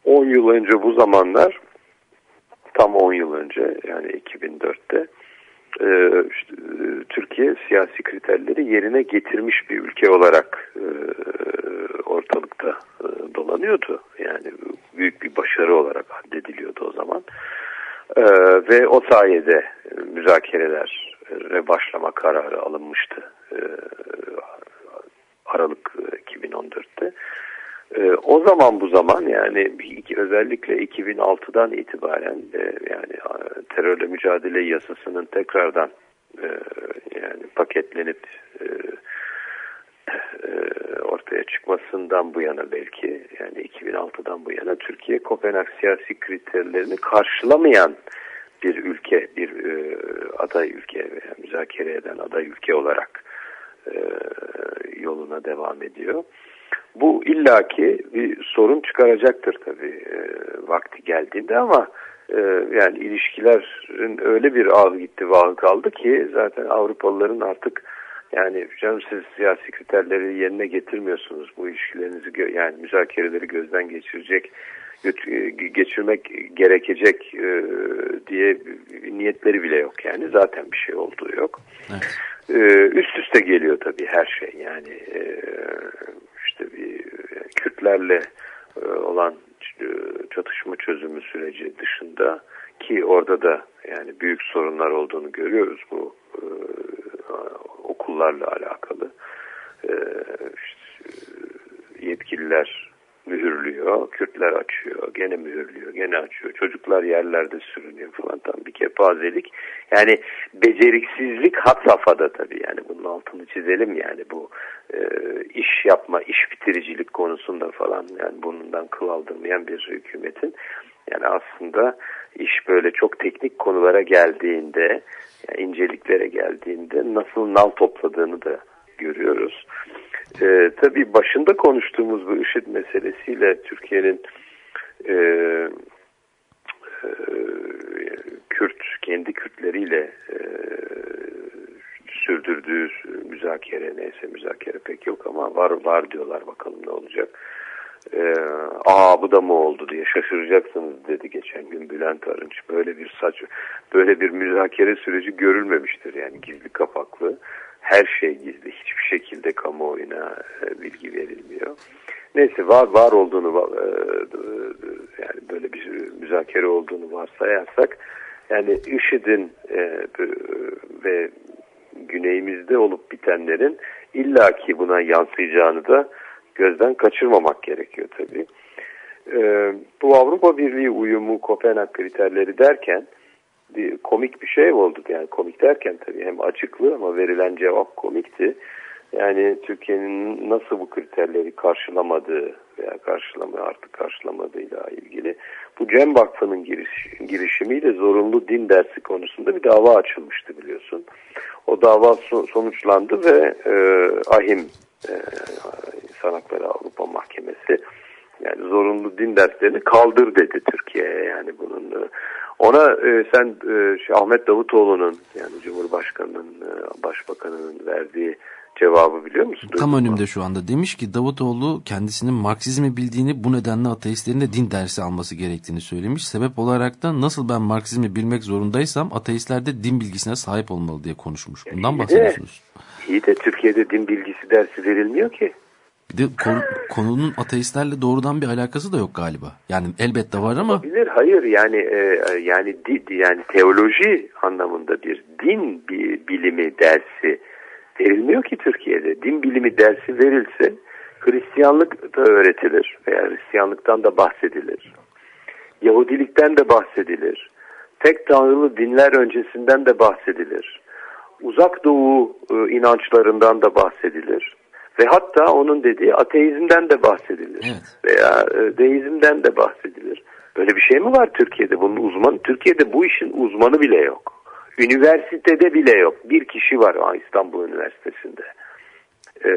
10 yıl önce bu zamanlar tam 10 yıl önce yani 2004'te e, e, Türkiye siyasi kriterleri yerine getirmiş bir ülke olarak e, ortalıkta e, dolanıyordu. Yani büyük bir başarı olarak addediliyordu o zaman. E, ve o sayede müzakerelere başlama kararı alınmıştı e, Aralık 2014'te. E, o zaman bu zaman yani özellikle 2006'dan itibaren e, yani terörle mücadele yasasının tekrardan e, yani paketlenip e, ortaya çıkmasından bu yana belki yani 2006'dan bu yana Türkiye Kopenhag siyasi kriterlerini karşılamayan bir ülke, bir e, aday ülke veya müzakere eden aday ülke olarak yoluna devam ediyor. Bu illaki bir sorun çıkaracaktır tabii e, vakti geldiğinde ama e, yani ilişkilerin öyle bir ağ gitti vahı kaldı ki zaten Avrupalıların artık yani canım siz siyasi kriterleri yerine getirmiyorsunuz bu ilişkilerinizi yani müzakereleri gözden geçirecek geçirmek gerekecek e, diye niyetleri bile yok yani zaten bir şey olduğu yok. Evet. E, üst üste geliyor tabii her şey yani e, işte bir Kürtlerle e, olan e, çatışma çözümü süreci dışında ki orada da yani büyük sorunlar olduğunu görüyoruz bu e, okullarla alakalı. E, işte, yetkililer mühürlüyor. Kürtler açıyor. Gene mühürlüyor. Gene açıyor. Çocuklar yerlerde sürünüyor falan. Tam bir kepazelik. Yani beceriksizlik hat safhada tabii. Yani bunun altını çizelim yani bu e, iş yapma, iş bitiricilik konusunda falan yani bundan kıl aldırmayan bir hükümetin yani aslında iş böyle çok teknik konulara geldiğinde, yani inceliklere geldiğinde nasıl nal topladığını da görüyoruz. Ee, tabii başında konuştuğumuz bu IŞİD meselesiyle Türkiye'nin e, e, Kürt, kendi Kürtleriyle e, sürdürdüğü müzakere neyse müzakere pek yok ama var var diyorlar bakalım ne olacak. Ee, aa bu da mı oldu diye şaşıracaksınız dedi geçen gün Bülent Arınç. Böyle bir saç, böyle bir müzakere süreci görülmemiştir yani gizli kapaklı. Her şey gizli. Hiçbir şekilde kamuoyuna e, bilgi verilmiyor. Neyse var var olduğunu e, yani böyle bir müzakere olduğunu varsayarsak yani IŞİD'in e, ve güneyimizde olup bitenlerin illaki buna yansıyacağını da gözden kaçırmamak gerekiyor tabii. Bu Avrupa Birliği uyumu Kopenhag kriterleri derken bir komik bir şey oldu. Yani komik derken tabii hem açıklı ama verilen cevap komikti. Yani Türkiye'nin nasıl bu kriterleri karşılamadığı veya karşılama artık karşılamadığıyla ilgili bu Cem Vakfı'nın giriş, girişimiyle zorunlu din dersi konusunda bir dava açılmıştı biliyorsun. O dava sonuçlandı ve e, ahim e, İnsan Hakları Avrupa Mahkemesi yani zorunlu din derslerini kaldır dedi Türkiye'ye yani ona e, sen e, şey, Ahmet Davutoğlu'nun yani Cumhurbaşkanı'nın e, Başbakanı'nın verdiği cevabı biliyor musun? Tam önümde şu anda demiş ki Davutoğlu kendisinin Marksizmi bildiğini bu nedenle ateistlerin de din dersi alması gerektiğini söylemiş. Sebep olarak da nasıl ben Marksizmi bilmek zorundaysam ateistler de din bilgisine sahip olmalı diye konuşmuş. Bundan bahsediyorsunuz. İyi de Türkiye'de din bilgisi dersi verilmiyor ki. Bir de konunun ateistlerle doğrudan bir alakası da yok galiba. Yani elbette var ama. Bilir hayır yani e, yani di, yani teoloji anlamında bir din bilimi dersi verilmiyor ki Türkiye'de. Din bilimi dersi verilse Hristiyanlık da öğretilir veya Hristiyanlıktan da bahsedilir. Yahudilikten de bahsedilir. Tek tanrılı dinler öncesinden de bahsedilir. Uzak doğu e, inançlarından da bahsedilir. Ve hatta onun dediği ateizmden de bahsedilir. Evet. Veya e, deizmden de bahsedilir. Böyle bir şey mi var Türkiye'de? Bunun uzmanı, Türkiye'de bu işin uzmanı bile yok. Üniversitede bile yok. Bir kişi var İstanbul Üniversitesi'nde. Ee,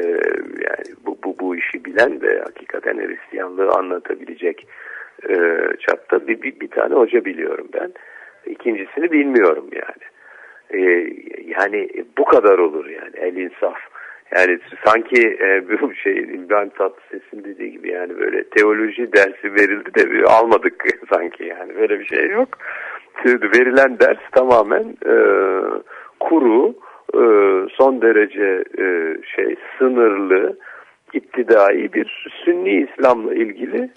yani bu, bu, bu işi bilen ve hakikaten Hristiyanlığı anlatabilecek e, çapta bir, bir, bir tane hoca biliyorum ben. İkincisini bilmiyorum yani. Ee, yani bu kadar olur yani el insaf. Yani sanki e, *laughs* bu şey İbrahim Tatlıses'in dediği gibi yani böyle teoloji dersi verildi de almadık *laughs* sanki yani böyle bir şey yok. Verilen ders tamamen e, kuru, e, son derece e, şey sınırlı, iptidai bir Sünni İslam'la ilgili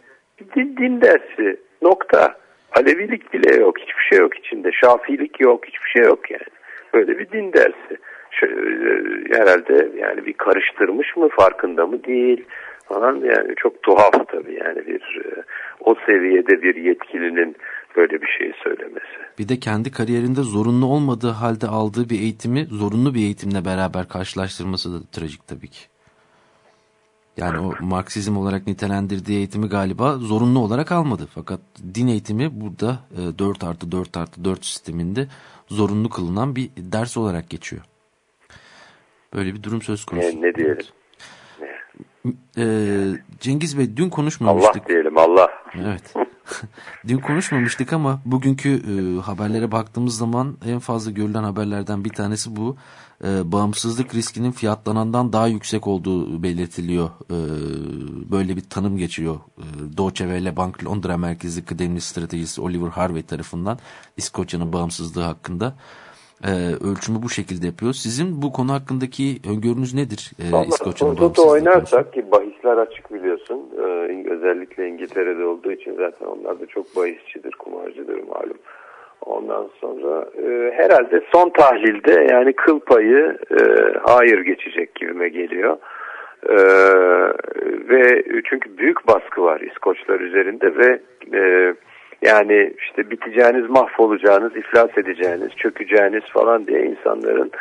din, din dersi. Nokta. Alevilik bile yok. Hiçbir şey yok içinde. Şafilik yok. Hiçbir şey yok yani. Böyle bir din dersi. Şöyle, herhalde yani bir karıştırmış mı farkında mı değil falan yani çok tuhaf tabii yani bir e, o seviyede bir yetkilinin böyle bir şeyi söylemesi. Bir de kendi kariyerinde zorunlu olmadığı halde aldığı bir eğitimi zorunlu bir eğitimle beraber karşılaştırması da trajik tabii ki. Yani o Marksizm olarak nitelendirdiği eğitimi galiba zorunlu olarak almadı. Fakat din eğitimi burada 4 artı 4 artı 4 sisteminde zorunlu kılınan bir ders olarak geçiyor. Böyle bir durum söz konusu. Ne, ne diyelim? Ee, Cengiz Bey dün konuşmamıştık. Allah diyelim Allah. Evet. *laughs* dün konuşmamıştık ama bugünkü e, haberlere baktığımız zaman en fazla görülen haberlerden bir tanesi bu. E, bağımsızlık riskinin fiyatlanandan daha yüksek olduğu belirtiliyor. E, böyle bir tanım geçiyor. E, Deutsche Welle Bank Londra merkezli kıdemli stratejisi Oliver Harvey tarafından İskoçya'nın bağımsızlığı hakkında e, ölçümü bu şekilde yapıyor. Sizin bu konu hakkındaki öngörünüz nedir? E, İskoçya'nın bağımsızlığı oynarsak ki bahisler açık biliyorsun. Ee, özellikle İngiltere'de olduğu için zaten onlar da çok bahisçidir, kumarcıdır malum. Ondan sonra e, herhalde son tahlilde yani kıl payı e, hayır geçecek gibime geliyor. Ee, ve çünkü büyük baskı var İskoçlar üzerinde ve e, yani işte biteceğiniz, mahvolacağınız, iflas edeceğiniz, çökeceğiniz falan diye insanların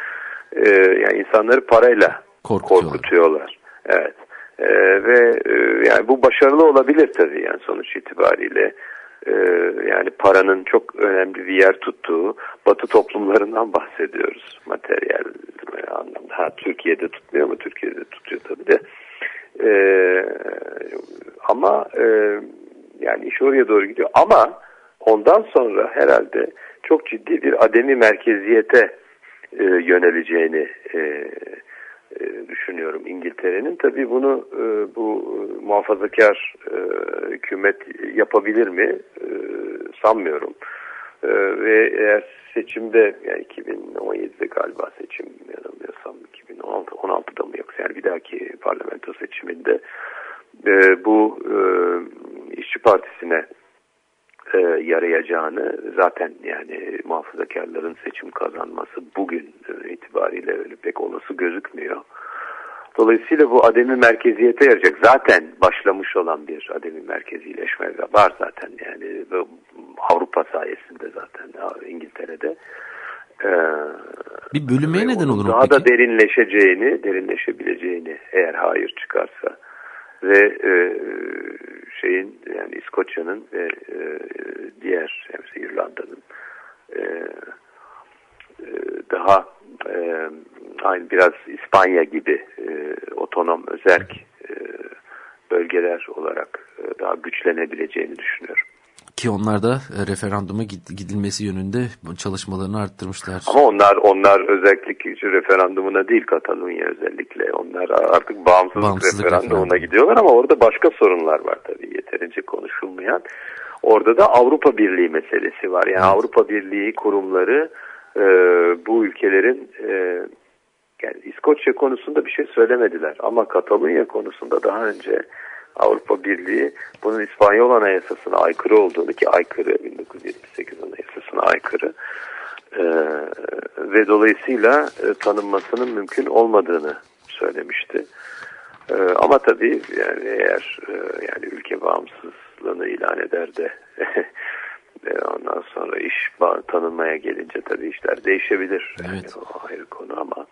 e, yani insanları parayla Korkutuyorlar. korkutuyorlar. Evet. E, ve e, yani bu başarılı olabilir tabii yani sonuç itibariyle. E, yani paranın çok önemli bir yer tuttuğu batı toplumlarından bahsediyoruz materyal anlamda. Ha, Türkiye'de tutmuyor mu? Türkiye'de tutuyor tabii de. E, ama e, yani iş oraya doğru gidiyor. Ama ondan sonra herhalde çok ciddi bir ademi merkeziyete e, yöneleceğini e, e, düşünüyorum İngiltere'nin. Tabii bunu e, bu e, muhafazakar e, hükümet yapabilir mi? E, sanmıyorum. E, ve eğer seçimde yani 2017'de galiba seçim yanılmıyorsam 2016 16'da mı yoksa yani bir dahaki parlamento seçiminde e, bu e, işçi partisine e, yarayacağını zaten yani muhafazakarların seçim kazanması bugün e, itibariyle öyle pek olası gözükmüyor. Dolayısıyla bu ademi merkeziyete yarayacak. Zaten başlamış olan bir ademi merkezileşme var zaten yani Avrupa sayesinde zaten İngiltere'de. Ee, Bir bölünmeye neden olur mu Daha peki? da derinleşeceğini, derinleşebileceğini eğer hayır çıkarsa ve e, şeyin yani İskoçya'nın ve e, diğer mesela İrlanda'nın e, e, daha e, aynı biraz İspanya gibi e, otonom özerk e, bölgeler olarak e, daha güçlenebileceğini düşünüyorum. Ki onlar da e, referanduma gid- gidilmesi yönünde çalışmalarını arttırmışlar. Ama onlar onlar özellikle şu referandumuna değil Katalunya özellikle onlar artık bağımsızlık, Bağımsızlık referandumuna referandumu. gidiyorlar ama orada başka sorunlar var tabii yeterince konuşulmayan. Orada da Avrupa Birliği meselesi var. Yani Avrupa Birliği kurumları e, bu ülkelerin e, yani İskoçya konusunda bir şey söylemediler ama Katalunya konusunda daha önce Avrupa Birliği bunun İspanyol Anayasası'na aykırı olduğunu ki aykırı 1978 Anayasası'na aykırı e, ve dolayısıyla e, tanınmasının mümkün olmadığını söylemişti. E, ama tabii yani eğer e, yani ülke bağımsızlığını ilan eder de *laughs* e, ondan sonra iş tanınmaya gelince tabii işler değişebilir. Yani Evet. o ayrı konu ama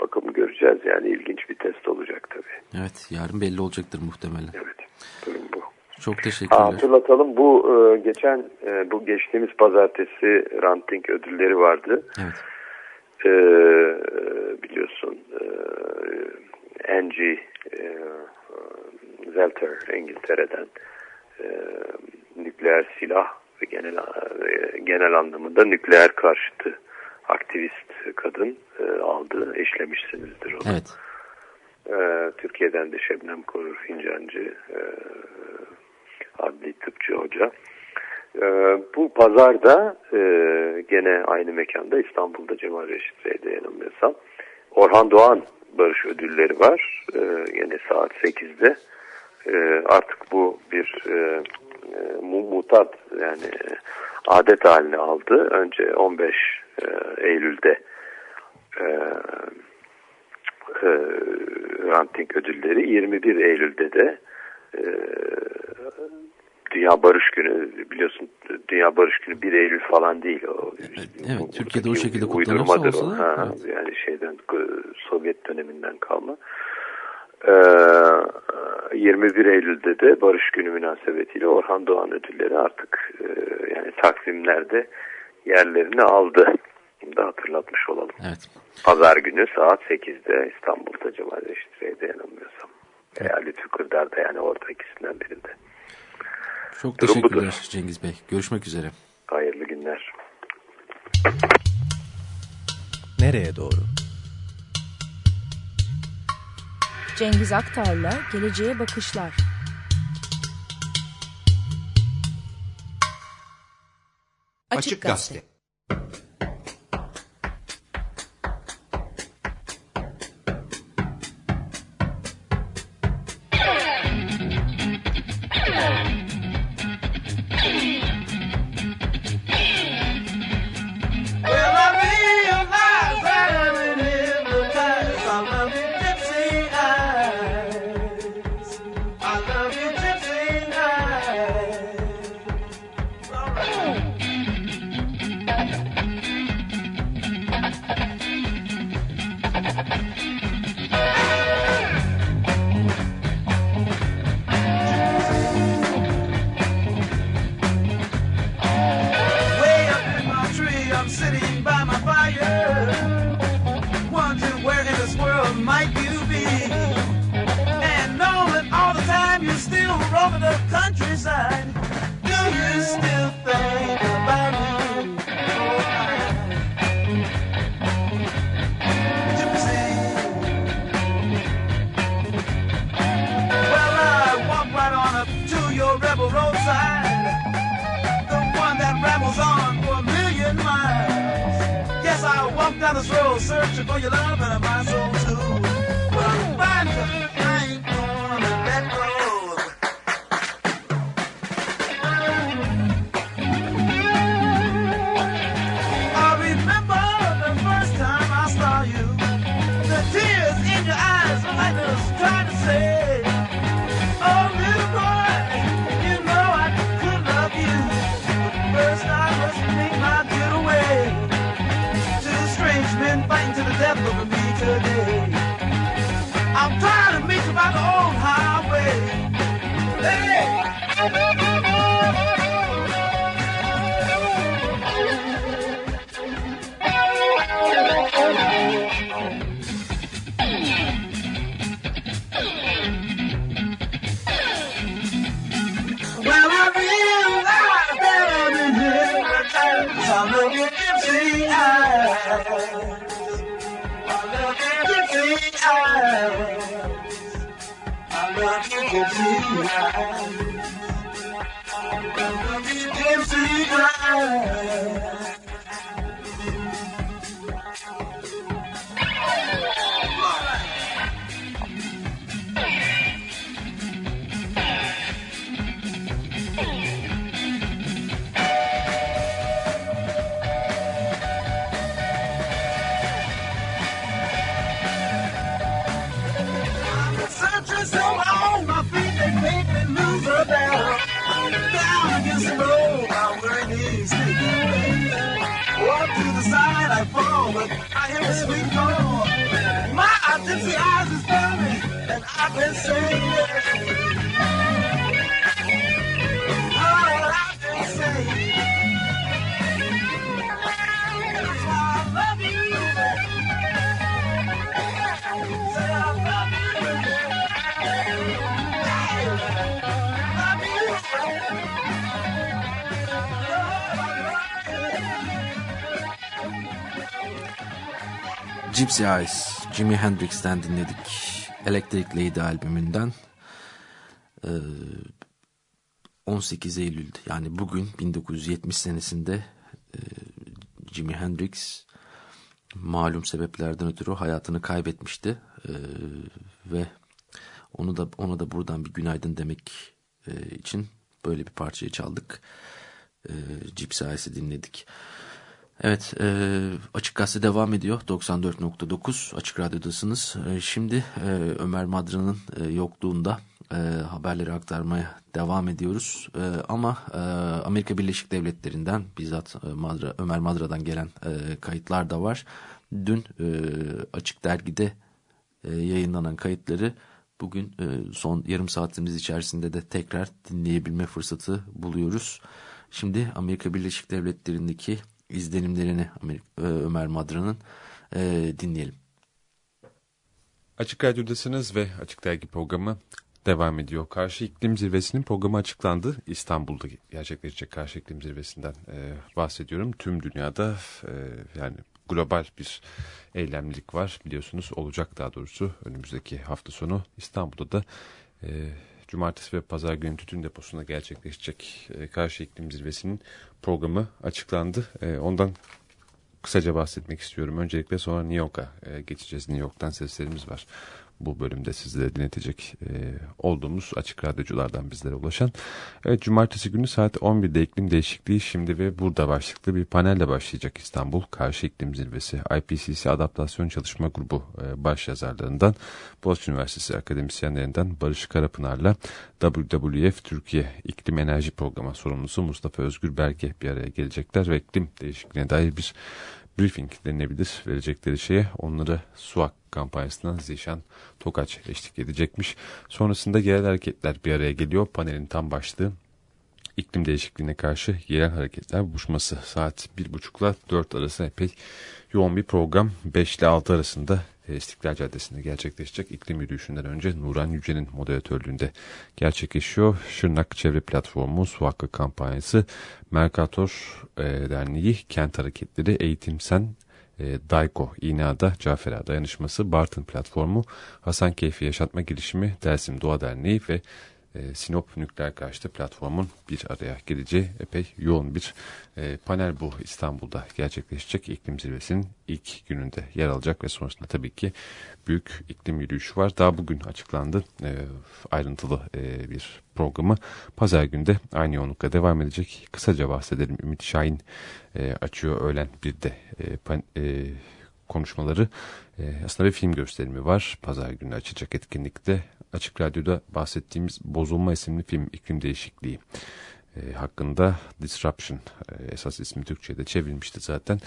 bakalım göreceğiz yani ilginç bir test olacak tabii. Evet yarın belli olacaktır muhtemelen. Evet. Durum bu. Çok teşekkürler. hatırlatalım bu e, geçen e, bu geçtiğimiz pazartesi ranting ödülleri vardı. Evet. E, biliyorsun e, Angie e, Zelter İngiltere'den e, nükleer silah ve genel e, genel anlamında nükleer karşıtı aktivist kadın e, aldı. Eşlemişsinizdir onu. Evet. Ee, Türkiye'den de Şebnem Korur Fincancı e, adli tıpçı hoca. Ee, bu pazarda e, gene aynı mekanda İstanbul'da Cemal Reşit Bey'de yanılmıyorsam Orhan Doğan Barış Ödülleri var. Ee, gene saat 8'de. Ee, artık bu bir e, e, mu- mutat yani e, adet haline aldı. Önce 15 e, Eylül'de e, e, ranting ödülleri 21 Eylül'de de e, Dünya Barış Günü biliyorsun Dünya Barış Günü 1 Eylül falan değil o. evet, Bu- Türkiye'de o şekilde kutlanırsa olsa o. Ha, evet. Yani şeyden Sovyet döneminden kalma. Ee, 21 Eylül'de de Barış Günü münasebetiyle Orhan Doğan ödülleri artık e, yani takvimlerde yerlerini aldı. Bunu da hatırlatmış olalım. Evet. Pazar günü saat 8'de İstanbul'da Cemal Reşit Bey'de yanılmıyorsam. Veya Lütfü Kırdar'da yani orada ikisinden birinde. Çok Durum teşekkürler budur. Cengiz Bey. Görüşmek üzere. Hayırlı günler. Nereye doğru? Cengiz Aktar'la Geleceğe Bakışlar. Açık Gazete. Gypsy Eyes, Jimi Hendrix'ten dinledik. Electric Lady albümünden. Ee, 18 Eylül yani bugün 1970 senesinde e, Jimi Hendrix malum sebeplerden ötürü hayatını kaybetmişti. Ee, ve onu da ona da buradan bir günaydın demek e, için böyle bir parçayı çaldık. Gypsy Eyes'i dinledik. Evet, e, Açık Gazete devam ediyor. 94.9 Açık Radyo'dasınız. E, şimdi e, Ömer Madra'nın e, yokluğunda e, haberleri aktarmaya devam ediyoruz. E, ama e, Amerika Birleşik Devletleri'nden bizzat e, Madra, Ömer Madra'dan gelen e, kayıtlar da var. Dün e, Açık Dergi'de e, yayınlanan kayıtları bugün e, son yarım saatimiz içerisinde de tekrar dinleyebilme fırsatı buluyoruz. Şimdi Amerika Birleşik Devletleri'ndeki izlenimlerini e, Ömer Madra'nın e, dinleyelim. Açık Radyo'dasınız ve Açık Dergi programı devam ediyor. Karşı İklim Zirvesi'nin programı açıklandı. İstanbul'da gerçekleşecek Karşı İklim Zirvesi'nden e, bahsediyorum. Tüm dünyada e, yani global bir eylemlilik var biliyorsunuz. Olacak daha doğrusu önümüzdeki hafta sonu İstanbul'da da e, Cumartesi ve Pazar günü tütün deposunda gerçekleşecek e, Karşı İklim Zirvesi'nin programı açıklandı. E, ondan kısaca bahsetmek istiyorum. Öncelikle sonra New York'a e, geçeceğiz. New York'tan seslerimiz var. Bu bölümde sizlere dinletecek e, olduğumuz açık radyoculardan bizlere ulaşan. Evet, Cumartesi günü saat 11'de iklim değişikliği şimdi ve burada başlıklı bir panelle başlayacak İstanbul Karşı İklim Zirvesi. IPCC Adaptasyon Çalışma Grubu e, baş Boğaziçi Üniversitesi akademisyenlerinden Barış Karapınar'la WWF Türkiye İklim Enerji Programı sorumlusu Mustafa Özgür Berge bir araya gelecekler ve iklim değişikliğine dair bir briefing denilebilir verecekleri şeye onları SUAK kampanyasından Zişan Tokaç eşlik edecekmiş. Sonrasında yerel hareketler bir araya geliyor. Panelin tam başlığı iklim değişikliğine karşı yerel hareketler buluşması saat 1.30 ile 4 arası epey yoğun bir program 5 ile 6 arasında İstiklal Caddesi'nde gerçekleşecek iklim yürüyüşünden önce Nuran Yüce'nin moderatörlüğünde gerçekleşiyor. Şırnak Çevre Platformu, Su Hakkı Kampanyası, Mercator e, Derneği, Kent Hareketleri, Eğitim Sen, e, Dayko, İNA'da Cafer Dayanışması, Bartın Platformu, Hasan Keyfi Yaşatma Girişimi, Dersim Doğa Derneği ve e, Sinop Nükleer Karşıtı platformun bir araya geleceği epey yoğun bir e, panel bu İstanbul'da gerçekleşecek iklim zirvesinin ilk gününde yer alacak ve sonrasında tabii ki büyük iklim yürüyüşü var. Daha bugün açıklandı e, ayrıntılı bir programı. Pazar günde aynı yoğunlukla devam edecek. Kısaca bahsedelim. Ümit Şahin açıyor öğlen bir de e, konuşmaları. E, aslında bir film gösterimi var. Pazar günü açacak etkinlikte. Açık Radyo'da bahsettiğimiz Bozulma isimli film iklim değişikliği e, hakkında Disruption e, esas ismi Türkçe'de çevrilmişti zaten.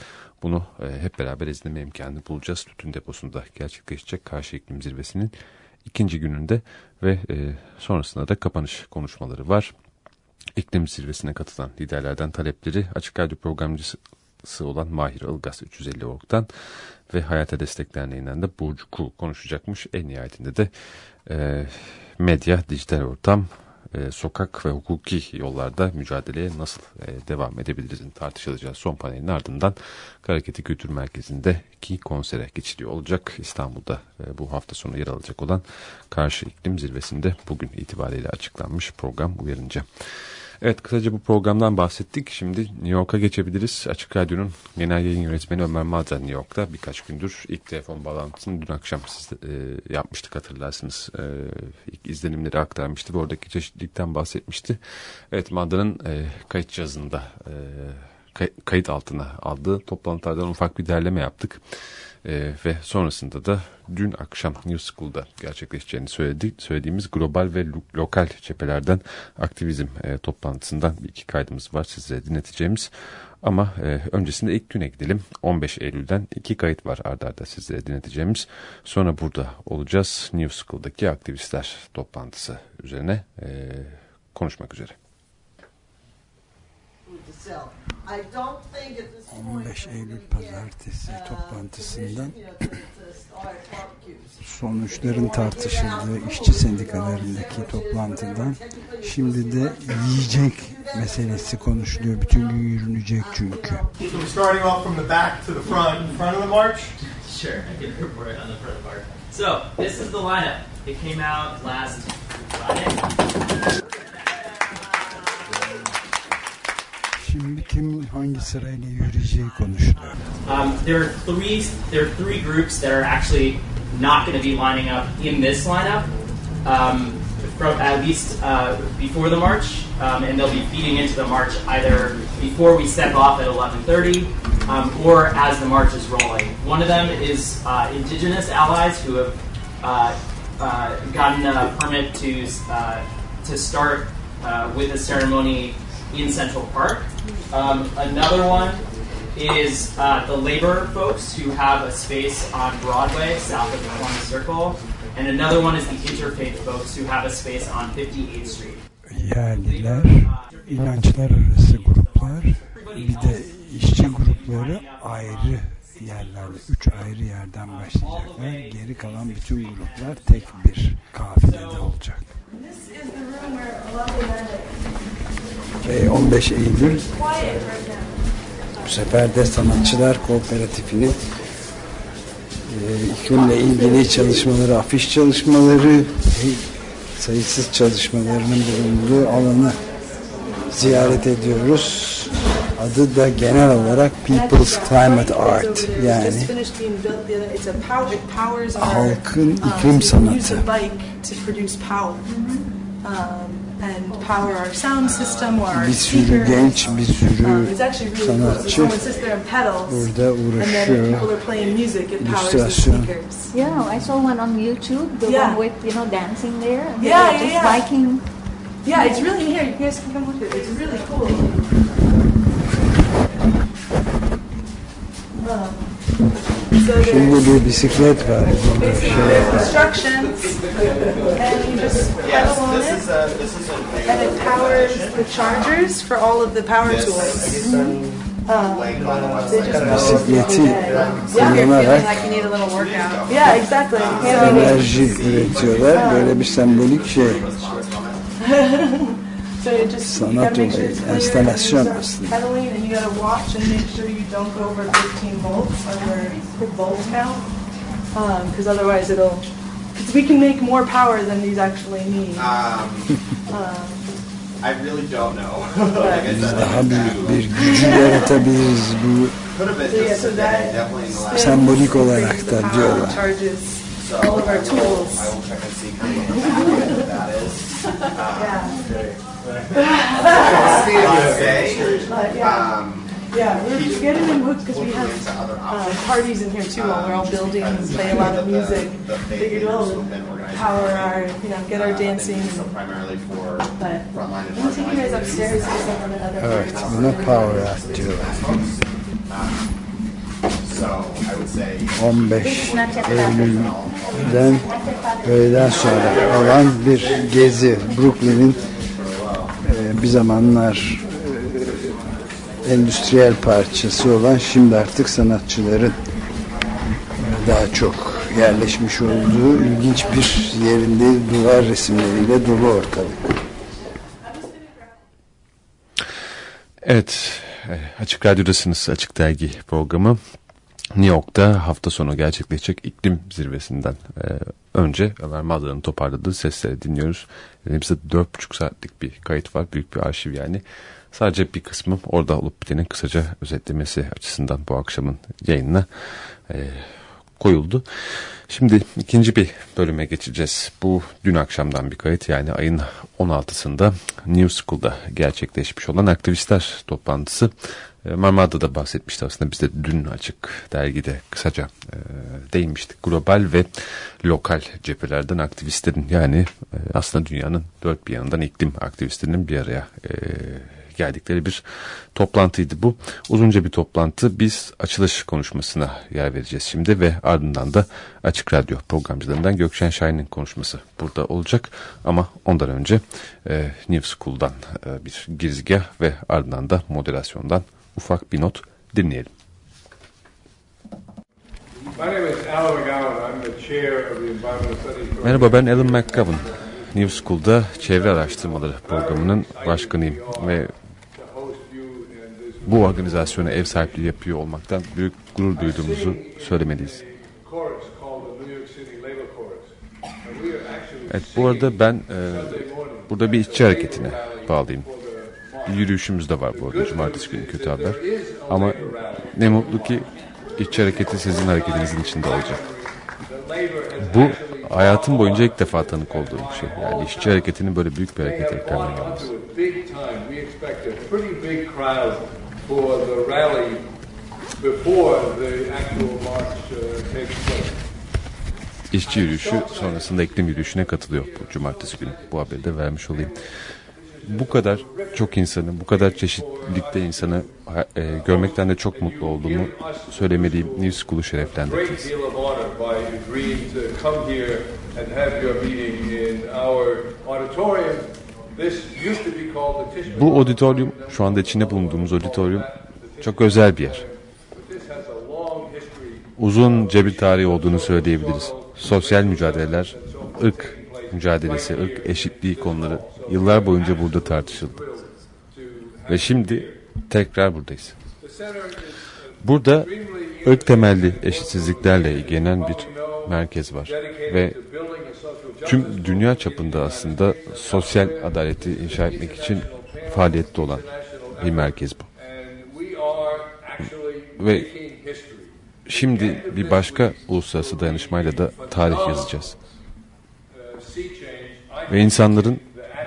Bunu e, hep beraber izleme imkanı bulacağız. Tütün deposunda gerçekleşecek karşı iklim zirvesinin ikinci gününde ve e, sonrasında da kapanış konuşmaları var. İklim zirvesine katılan liderlerden talepleri Açık Radyo programcısı olan Mahir Ilgaz 350 Ork'tan ve Hayata Destek Derneği'nden de Burcu Ku konuşacakmış. En nihayetinde de e, medya, dijital ortam, e, sokak ve hukuki yollarda mücadeleye nasıl e, devam edebiliriz tartışılacağı son panelin ardından Hareketi Kültür Merkezi'ndeki konsere geçiliyor olacak. İstanbul'da e, bu hafta sonu yer alacak olan Karşı İklim Zirvesi'nde bugün itibariyle açıklanmış program uyarınca. Evet kısaca bu programdan bahsettik. Şimdi New York'a geçebiliriz. Açık Radyo'nun genel yayın yönetmeni Ömer Madra New York'ta birkaç gündür ilk telefon bağlantısını dün akşam siz e, yapmıştık hatırlarsınız. E, ilk izlenimleri aktarmıştı ve oradaki çeşitlilikten bahsetmişti. Evet Madra'nın e, kayıt cihazında e, kay, kayıt altına aldığı toplantılardan ufak bir derleme yaptık. Ee, ve sonrasında da dün akşam New School'da gerçekleşeceğini söyledik. Söylediğimiz global ve lo lokal cephelerden aktivizm e, toplantısından bir iki kaydımız var size dinleteceğimiz. Ama e, öncesinde ilk güne gidelim. 15 Eylül'den iki kayıt var ardarda arda sizlere dinleteceğimiz. Sonra burada olacağız. New School'daki aktivistler toplantısı üzerine e, konuşmak üzere. 15 Eylül Pazartesi toplantısından sonuçların tartışıldığı işçi sendikalarındaki toplantıdan şimdi de yiyecek meselesi konuşuluyor. Bütün gün yürünecek çünkü. Starting off from the back to the front, front of the march. Sure, I can report on the front of the march. So, this is the lineup. It came out last Friday. Şimdi kim hangi sırayla yürüyeceği konuşuluyor. Um, there are three. There are three groups that are actually not going to be lining up in this lineup. Um, from at least uh, before the march, um, and they'll be feeding into the march either before we step off at 11:30 um, or as the march is rolling. One of them is uh, indigenous allies who have uh, uh gotten a permit to uh, to start uh, with a ceremony in Central Park. Um, another one is uh, the labor folks who have a space on Broadway, south of the Columbus Circle. And another one is the interfaith folks who have a space on 58th Street. Yerliler, inançlar arası gruplar, bir de işçi grupları ayrı yerlerde, üç ayrı yerden başlayacaklar. Geri kalan bütün gruplar tek bir kafilede olacak. Ve 15 Eylül bu sefer de Sanatçılar Kooperatifinin e, iklimle ilgili çalışmaları, afiş çalışmaları, sayısız çalışmalarının bulunduğu alanı ziyaret ediyoruz. Adı da genel olarak People's Climate Art yani halkın iklim sanatı. Bir sürü genç, bir sürü sanatçı burada uğraşıyor. İllüstrasyon. Yeah, I saw one on YouTube, the Yeah. one with, you know, dancing there. and they Yeah, were yeah, just yeah. biking. Yeah, it's really in here. You guys can come look at it. It's really cool. Um, so Şimdi bir bisiklet var. Burada şey there's var. instructions, and you just Yes, pedal on this it, is a this is a. and it powers the chargers for all of the power This tools. is like on the they just website. Bisikleti kullanarak enerji üretiyorlar. Böyle bir sembolik şey. *laughs* so you just you Sanat gotta make sure it's clear. and you start. Pedaling, and you gotta watch and make sure you don't go over 15 volts on your volt count, because otherwise it'll Because we can make more power than these actually need. Um, Um, I really don't know. *laughs* like I said, daha büyük bir gücü yaratabiliriz bu could have been so yeah, so today, that definitely in the last sembolik olarak increases da diyorlar. charges all of our tools. I will check and see kind of what that *laughs* is. But, yeah. Um, Yeah, we're we're getting them hooked because we have uh, parties in here too while we're all building and play a lot of music. Figured, well, power our, you know, get our dancing. primarily for But frontline and let me take you guys upstairs to some of the other. Evet, buna power up diyorlar. So I would say 15 Eylül'den öğleden sonra olan bir gezi. Brooklyn'in bir zamanlar e, endüstriyel parçası olan şimdi artık sanatçıların daha çok yerleşmiş olduğu ilginç bir yerinde duvar resimleriyle dolu ortalık. Evet, e, Açık Radyo'dasınız Açık Dergi programı. New York'ta hafta sonu gerçekleşecek iklim zirvesinden e, önce Ömer Madra'nın toparladığı sesleri dinliyoruz. Elimizde 4,5 saatlik bir kayıt var, büyük bir arşiv yani. Sadece bir kısmı orada olup bitenin kısaca özetlemesi açısından bu akşamın yayınına e, koyuldu. Şimdi ikinci bir bölüme geçeceğiz. Bu dün akşamdan bir kayıt yani ayın 16'sında New School'da gerçekleşmiş olan aktivistler toplantısı. E, Marmara'da da bahsetmişti aslında biz de dün açık dergide kısaca e, değinmiştik. Global ve lokal cephelerden aktivistlerin yani e, aslında dünyanın dört bir yanından iklim aktivistlerinin bir araya e, geldikleri bir toplantıydı bu. Uzunca bir toplantı. Biz açılış konuşmasına yer vereceğiz şimdi ve ardından da Açık Radyo programcılarından Gökşen Şahin'in konuşması burada olacak. Ama ondan önce e, New School'dan e, bir girizgah ve ardından da moderasyondan ufak bir not dinleyelim. Merhaba ben Alan McGovern. New School'da çevre araştırmaları programının başkanıyım ve bu organizasyona ev sahipliği yapıyor olmaktan büyük gurur duyduğumuzu söylemeliyiz. Evet bu arada ben e, burada bir işçi hareketine bağlıyım. Bir yürüyüşümüz de var bu arada cumartesi günü kötü haber. Ama ne mutlu ki işçi hareketi sizin hareketinizin içinde olacak. Bu hayatım boyunca ilk defa tanık olduğum bir şey. Yani işçi hareketinin böyle büyük bir hareket ekranına gelmesi. İşçi yürüyüşü sonrasında iklim yürüyüşüne katılıyor bu cumartesi günü. Bu haberi de vermiş olayım. Bu kadar çok insanı, bu kadar çeşitlilikte insanı e, görmekten de çok mutlu olduğumu söylemeliyim. New School'u şereflendirdiniz. Bu auditorium, şu anda içinde bulunduğumuz auditorium çok özel bir yer. This has a long history Uzun bir tarihi olduğunu söyleyebiliriz. Sosyal mücadeleler, ırk mücadelesi, ırk eşitliği konuları yıllar boyunca burada tartışıldı. Ve şimdi tekrar buradayız. Burada ırk temelli eşitsizliklerle ilgilenen bir merkez var. Ve tüm dünya çapında aslında sosyal adaleti inşa etmek için faaliyette olan bir merkez bu. Ve şimdi bir başka uluslararası dayanışmayla da tarih yazacağız. Ve insanların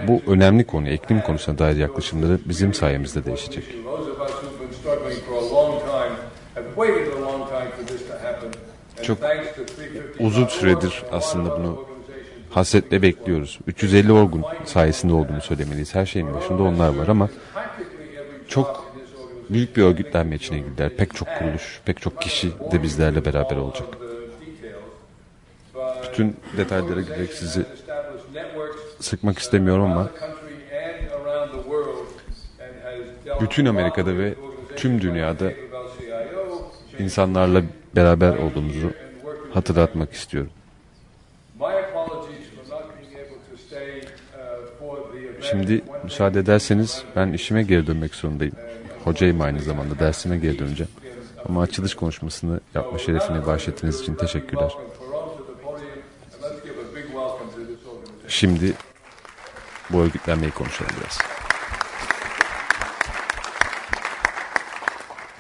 bu önemli konu, iklim konusuna dair yaklaşımları bizim sayemizde değişecek. Çok thanks to 350 uzun süredir aslında bunu hasretle bekliyoruz. 350 orgun sayesinde olduğunu söylemeliyiz. Her şeyin başında onlar var ama çok büyük bir örgütlenme içine girdiler. Pek çok kuruluş, pek çok kişi de bizlerle beraber olacak. Bütün detaylara girerek sizi sıkmak istemiyorum ama bütün Amerika'da ve tüm dünyada insanlarla beraber olduğumuzu hatırlatmak istiyorum. Şimdi müsaade ederseniz ben işime geri dönmek zorundayım. Hocayım aynı zamanda dersime geri döneceğim. Ama açılış konuşmasını yapma şerefini bahşettiğiniz için teşekkürler. Perron to the podium, and let's give a Şimdi bu örgütlenmeyi konuşalım biraz.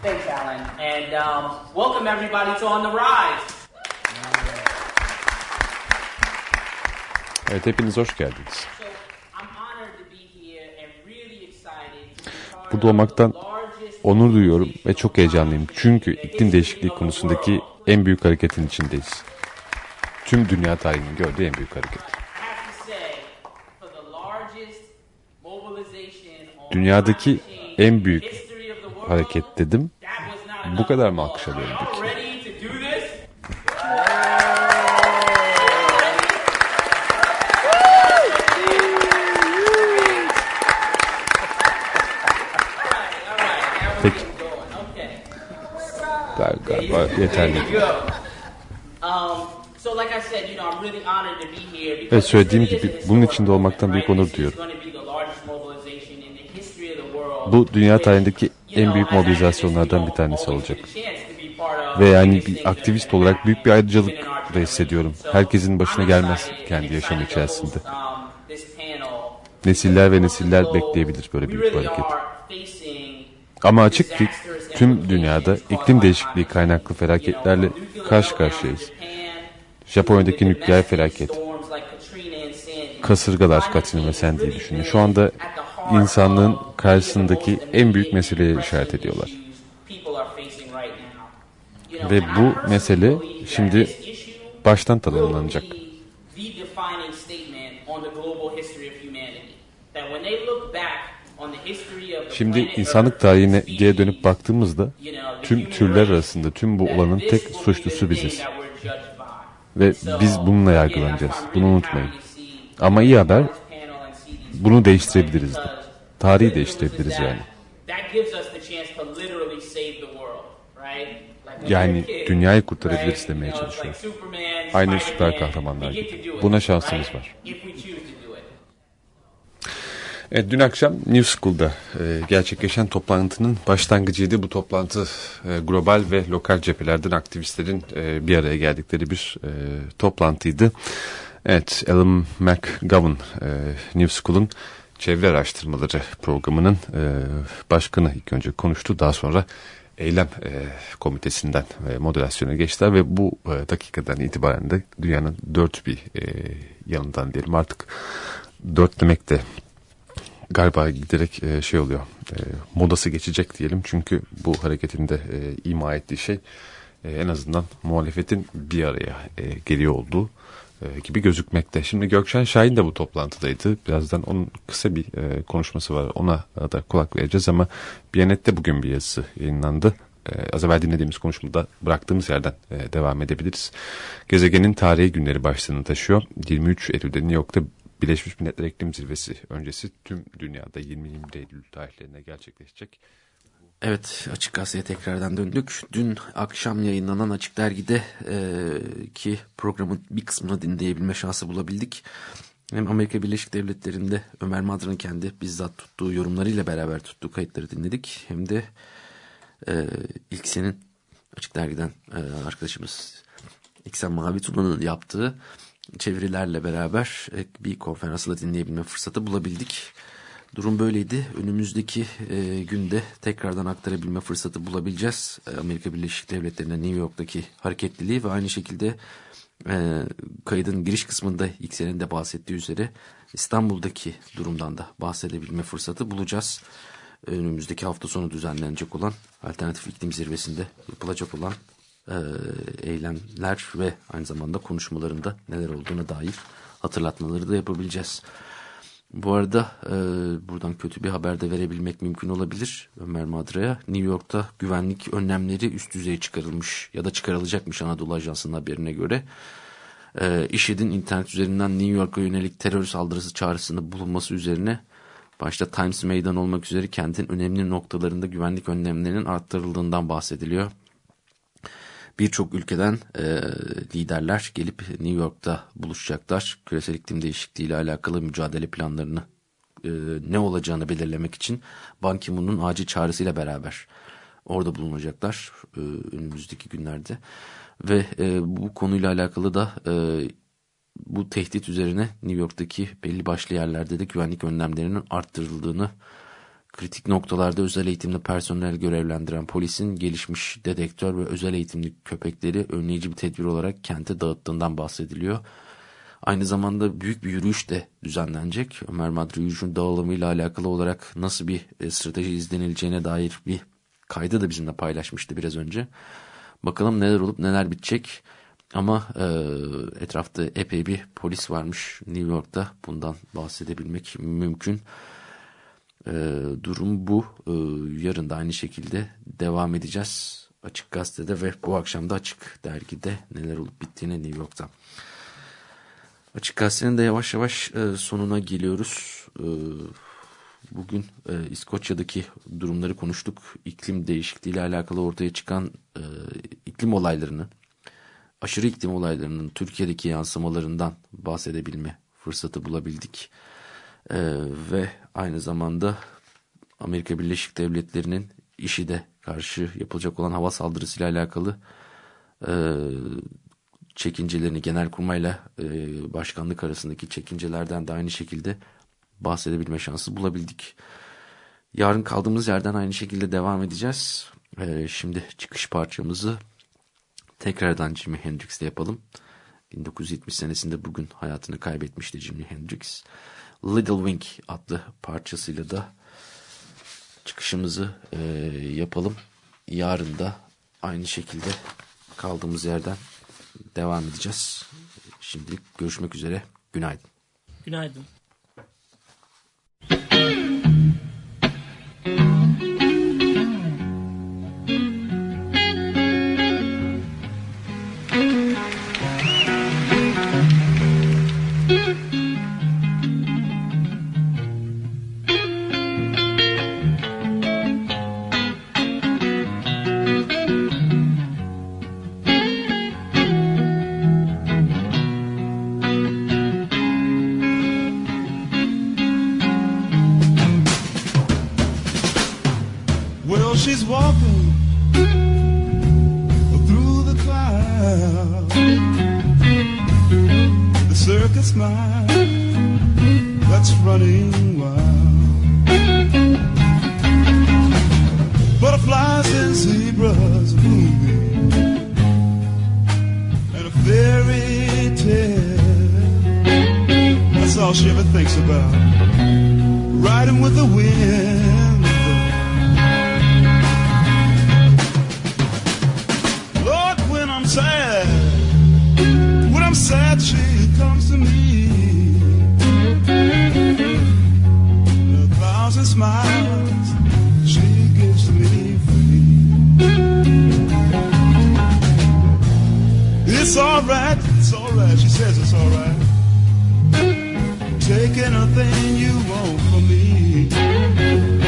Thanks, Alan. And um, welcome everybody to On the Rise. Evet hepiniz hoş geldiniz. Burada olmaktan onur duyuyorum ve çok heyecanlıyım. Çünkü iklim değişikliği konusundaki en büyük hareketin içindeyiz. Tüm dünya tarihinin gördüğü en büyük hareket. Dünyadaki en büyük hareket dedim. Bu kadar mı alkış alıyorum peki? Peki. Gal- Galiba yeterli. Um, Evet söylediğim gibi bunun içinde olmaktan büyük onur duyuyorum. going to be the largest mobilization in the history of the world. Bu dünya tarihindeki en büyük mobilizasyonlardan bir tanesi olacak. Ve yani bir aktivist olarak büyük bir ayrıcalık da hissediyorum. Herkesin başına gelmez kendi yaşamı içerisinde. Nesiller ve nesiller bekleyebilir böyle büyük bir hareket. Ama açık ki tüm dünyada iklim değişikliği kaynaklı felaketlerle karşı karşıyayız. Japonya'daki nükleer felaket, kasırgalar Katrina ve sen diye düşünün. Şu anda insanlığın karşısındaki en büyük meseleye işaret ediyorlar. Ve bu mesele şimdi baştan tanımlanacak. Şimdi insanlık tarihine geri dönüp baktığımızda tüm türler arasında tüm bu olanın tek suçlusu biziz. Ve biz bununla yargılanacağız. Bunu unutmayın. Ama iyi haber bunu değiştirebiliriz de. Tarihi değiştirebiliriz yani. Yani dünyayı kurtarabiliriz demeye. Superman, Aynı süper kahramanlar gibi. Buna şansımız var. Evet, dün akşam New School'da e, gerçekleşen toplantının başlangıcıydı. Bu toplantı e, global ve lokal cephelerden aktivistlerin e, bir araya geldikleri bir e, toplantıydı. Evet, Alan McGovern, e, New School'un çevre araştırmaları programının e, başkanı ilk önce konuştu. Daha sonra eylem e, komitesinden e, moderasyona geçtiler ve bu e, dakikadan itibaren de dünyanın dört bir yanından diyelim artık dört demek de galiba giderek şey oluyor modası geçecek diyelim çünkü bu hareketin de e, ima ettiği şey en azından muhalefetin bir araya geliyor olduğu gibi gözükmekte. Şimdi Gökşen Şahin de bu toplantıdaydı. Birazdan onun kısa bir e, konuşması var. Ona da kulak vereceğiz ama Biyanet'te bugün bir yazısı yayınlandı. E, az evvel dinlediğimiz konuşmada bıraktığımız yerden e, devam edebiliriz. Gezegenin tarihi günleri başlığını taşıyor. 23 Eylül'de New York'ta Birleşmiş Milletler İklim Zirvesi öncesi tüm dünyada 20-21 Eylül tarihlerine gerçekleşecek. Evet Açık Gazete'ye tekrardan döndük. Dün akşam yayınlanan Açık Dergi'de e, ki programın bir kısmını dinleyebilme şansı bulabildik. Hem Amerika Birleşik Devletleri'nde Ömer Madra'nın kendi bizzat tuttuğu yorumlarıyla beraber tuttuğu kayıtları dinledik. Hem de e, ilk senin Açık Dergi'den e, arkadaşımız İksen Mavi Tuna'nın yaptığı çevirilerle beraber bir konferansla dinleyebilme fırsatı bulabildik. Durum böyleydi. Önümüzdeki e, günde tekrardan aktarabilme fırsatı bulabileceğiz. E, Amerika Birleşik Devletleri'nde New York'taki hareketliliği ve aynı şekilde e, kaydın giriş kısmında ilk senin de bahsettiği üzere İstanbul'daki durumdan da bahsedebilme fırsatı bulacağız. Önümüzdeki hafta sonu düzenlenecek olan alternatif iklim zirvesinde yapılacak olan e, eylemler ve aynı zamanda konuşmalarında neler olduğuna dair hatırlatmaları da yapabileceğiz. Bu arada e, buradan kötü bir haber de verebilmek mümkün olabilir Ömer Madra'ya. New York'ta güvenlik önlemleri üst düzeye çıkarılmış ya da çıkarılacakmış Anadolu Ajansı'nın haberine göre. E, IŞİD'in internet üzerinden New York'a yönelik terör saldırısı çağrısında bulunması üzerine başta Times Meydan olmak üzere kentin önemli noktalarında güvenlik önlemlerinin arttırıldığından bahsediliyor. Birçok ülkeden e, liderler gelip New York'ta buluşacaklar. Küresel iklim değişikliği ile alakalı mücadele planlarını e, ne olacağını belirlemek için Ban Ki-moon'un acil çağrısıyla beraber orada bulunacaklar e, önümüzdeki günlerde. Ve e, bu konuyla alakalı da e, bu tehdit üzerine New York'taki belli başlı yerlerde de güvenlik önlemlerinin arttırıldığını, kritik noktalarda özel eğitimli personel görevlendiren polisin gelişmiş dedektör ve özel eğitimli köpekleri önleyici bir tedbir olarak kente dağıttığından bahsediliyor. Aynı zamanda büyük bir yürüyüş de düzenlenecek. Ömer Madri yürüyüşün dağılımıyla alakalı olarak nasıl bir e, strateji izlenileceğine dair bir kaydı da bizimle paylaşmıştı biraz önce. Bakalım neler olup neler bitecek. Ama e, etrafta epey bir polis varmış New York'ta. Bundan bahsedebilmek mümkün. E, durum bu. E, yarın da aynı şekilde devam edeceğiz. Açık Gazete'de ve bu akşam da Açık Dergi'de neler olup bittiğini New York'ta. Açık Gazete'nin de yavaş yavaş e, sonuna geliyoruz. E, bugün e, İskoçya'daki durumları konuştuk. İklim değişikliği ile alakalı ortaya çıkan e, iklim olaylarını, aşırı iklim olaylarının Türkiye'deki yansımalarından bahsedebilme fırsatı bulabildik. E, ve aynı zamanda Amerika Birleşik Devletleri'nin işi de karşı yapılacak olan hava saldırısıyla alakalı e, çekincelerini genelkurmayla e, başkanlık arasındaki çekincelerden de aynı şekilde bahsedebilme şansı bulabildik. Yarın kaldığımız yerden aynı şekilde devam edeceğiz. E, şimdi çıkış parçamızı tekrardan Jimi Hendrix'le yapalım. 1970 senesinde bugün hayatını kaybetmişti Jimi Hendrix. Little Wing adlı parçasıyla da çıkışımızı e, yapalım. Yarın da aynı şekilde kaldığımız yerden devam edeceğiz. Şimdilik görüşmek üzere. Günaydın. Günaydın. Well, she's walking through the clouds. The circus smile that's running wild. Butterflies and zebras moving, and a fairy tale. That's all she ever thinks about. Riding with the wind. I'm she comes to me. A thousand smiles she gives to me. It's alright, it's alright, she says it's alright. Take anything you want from me.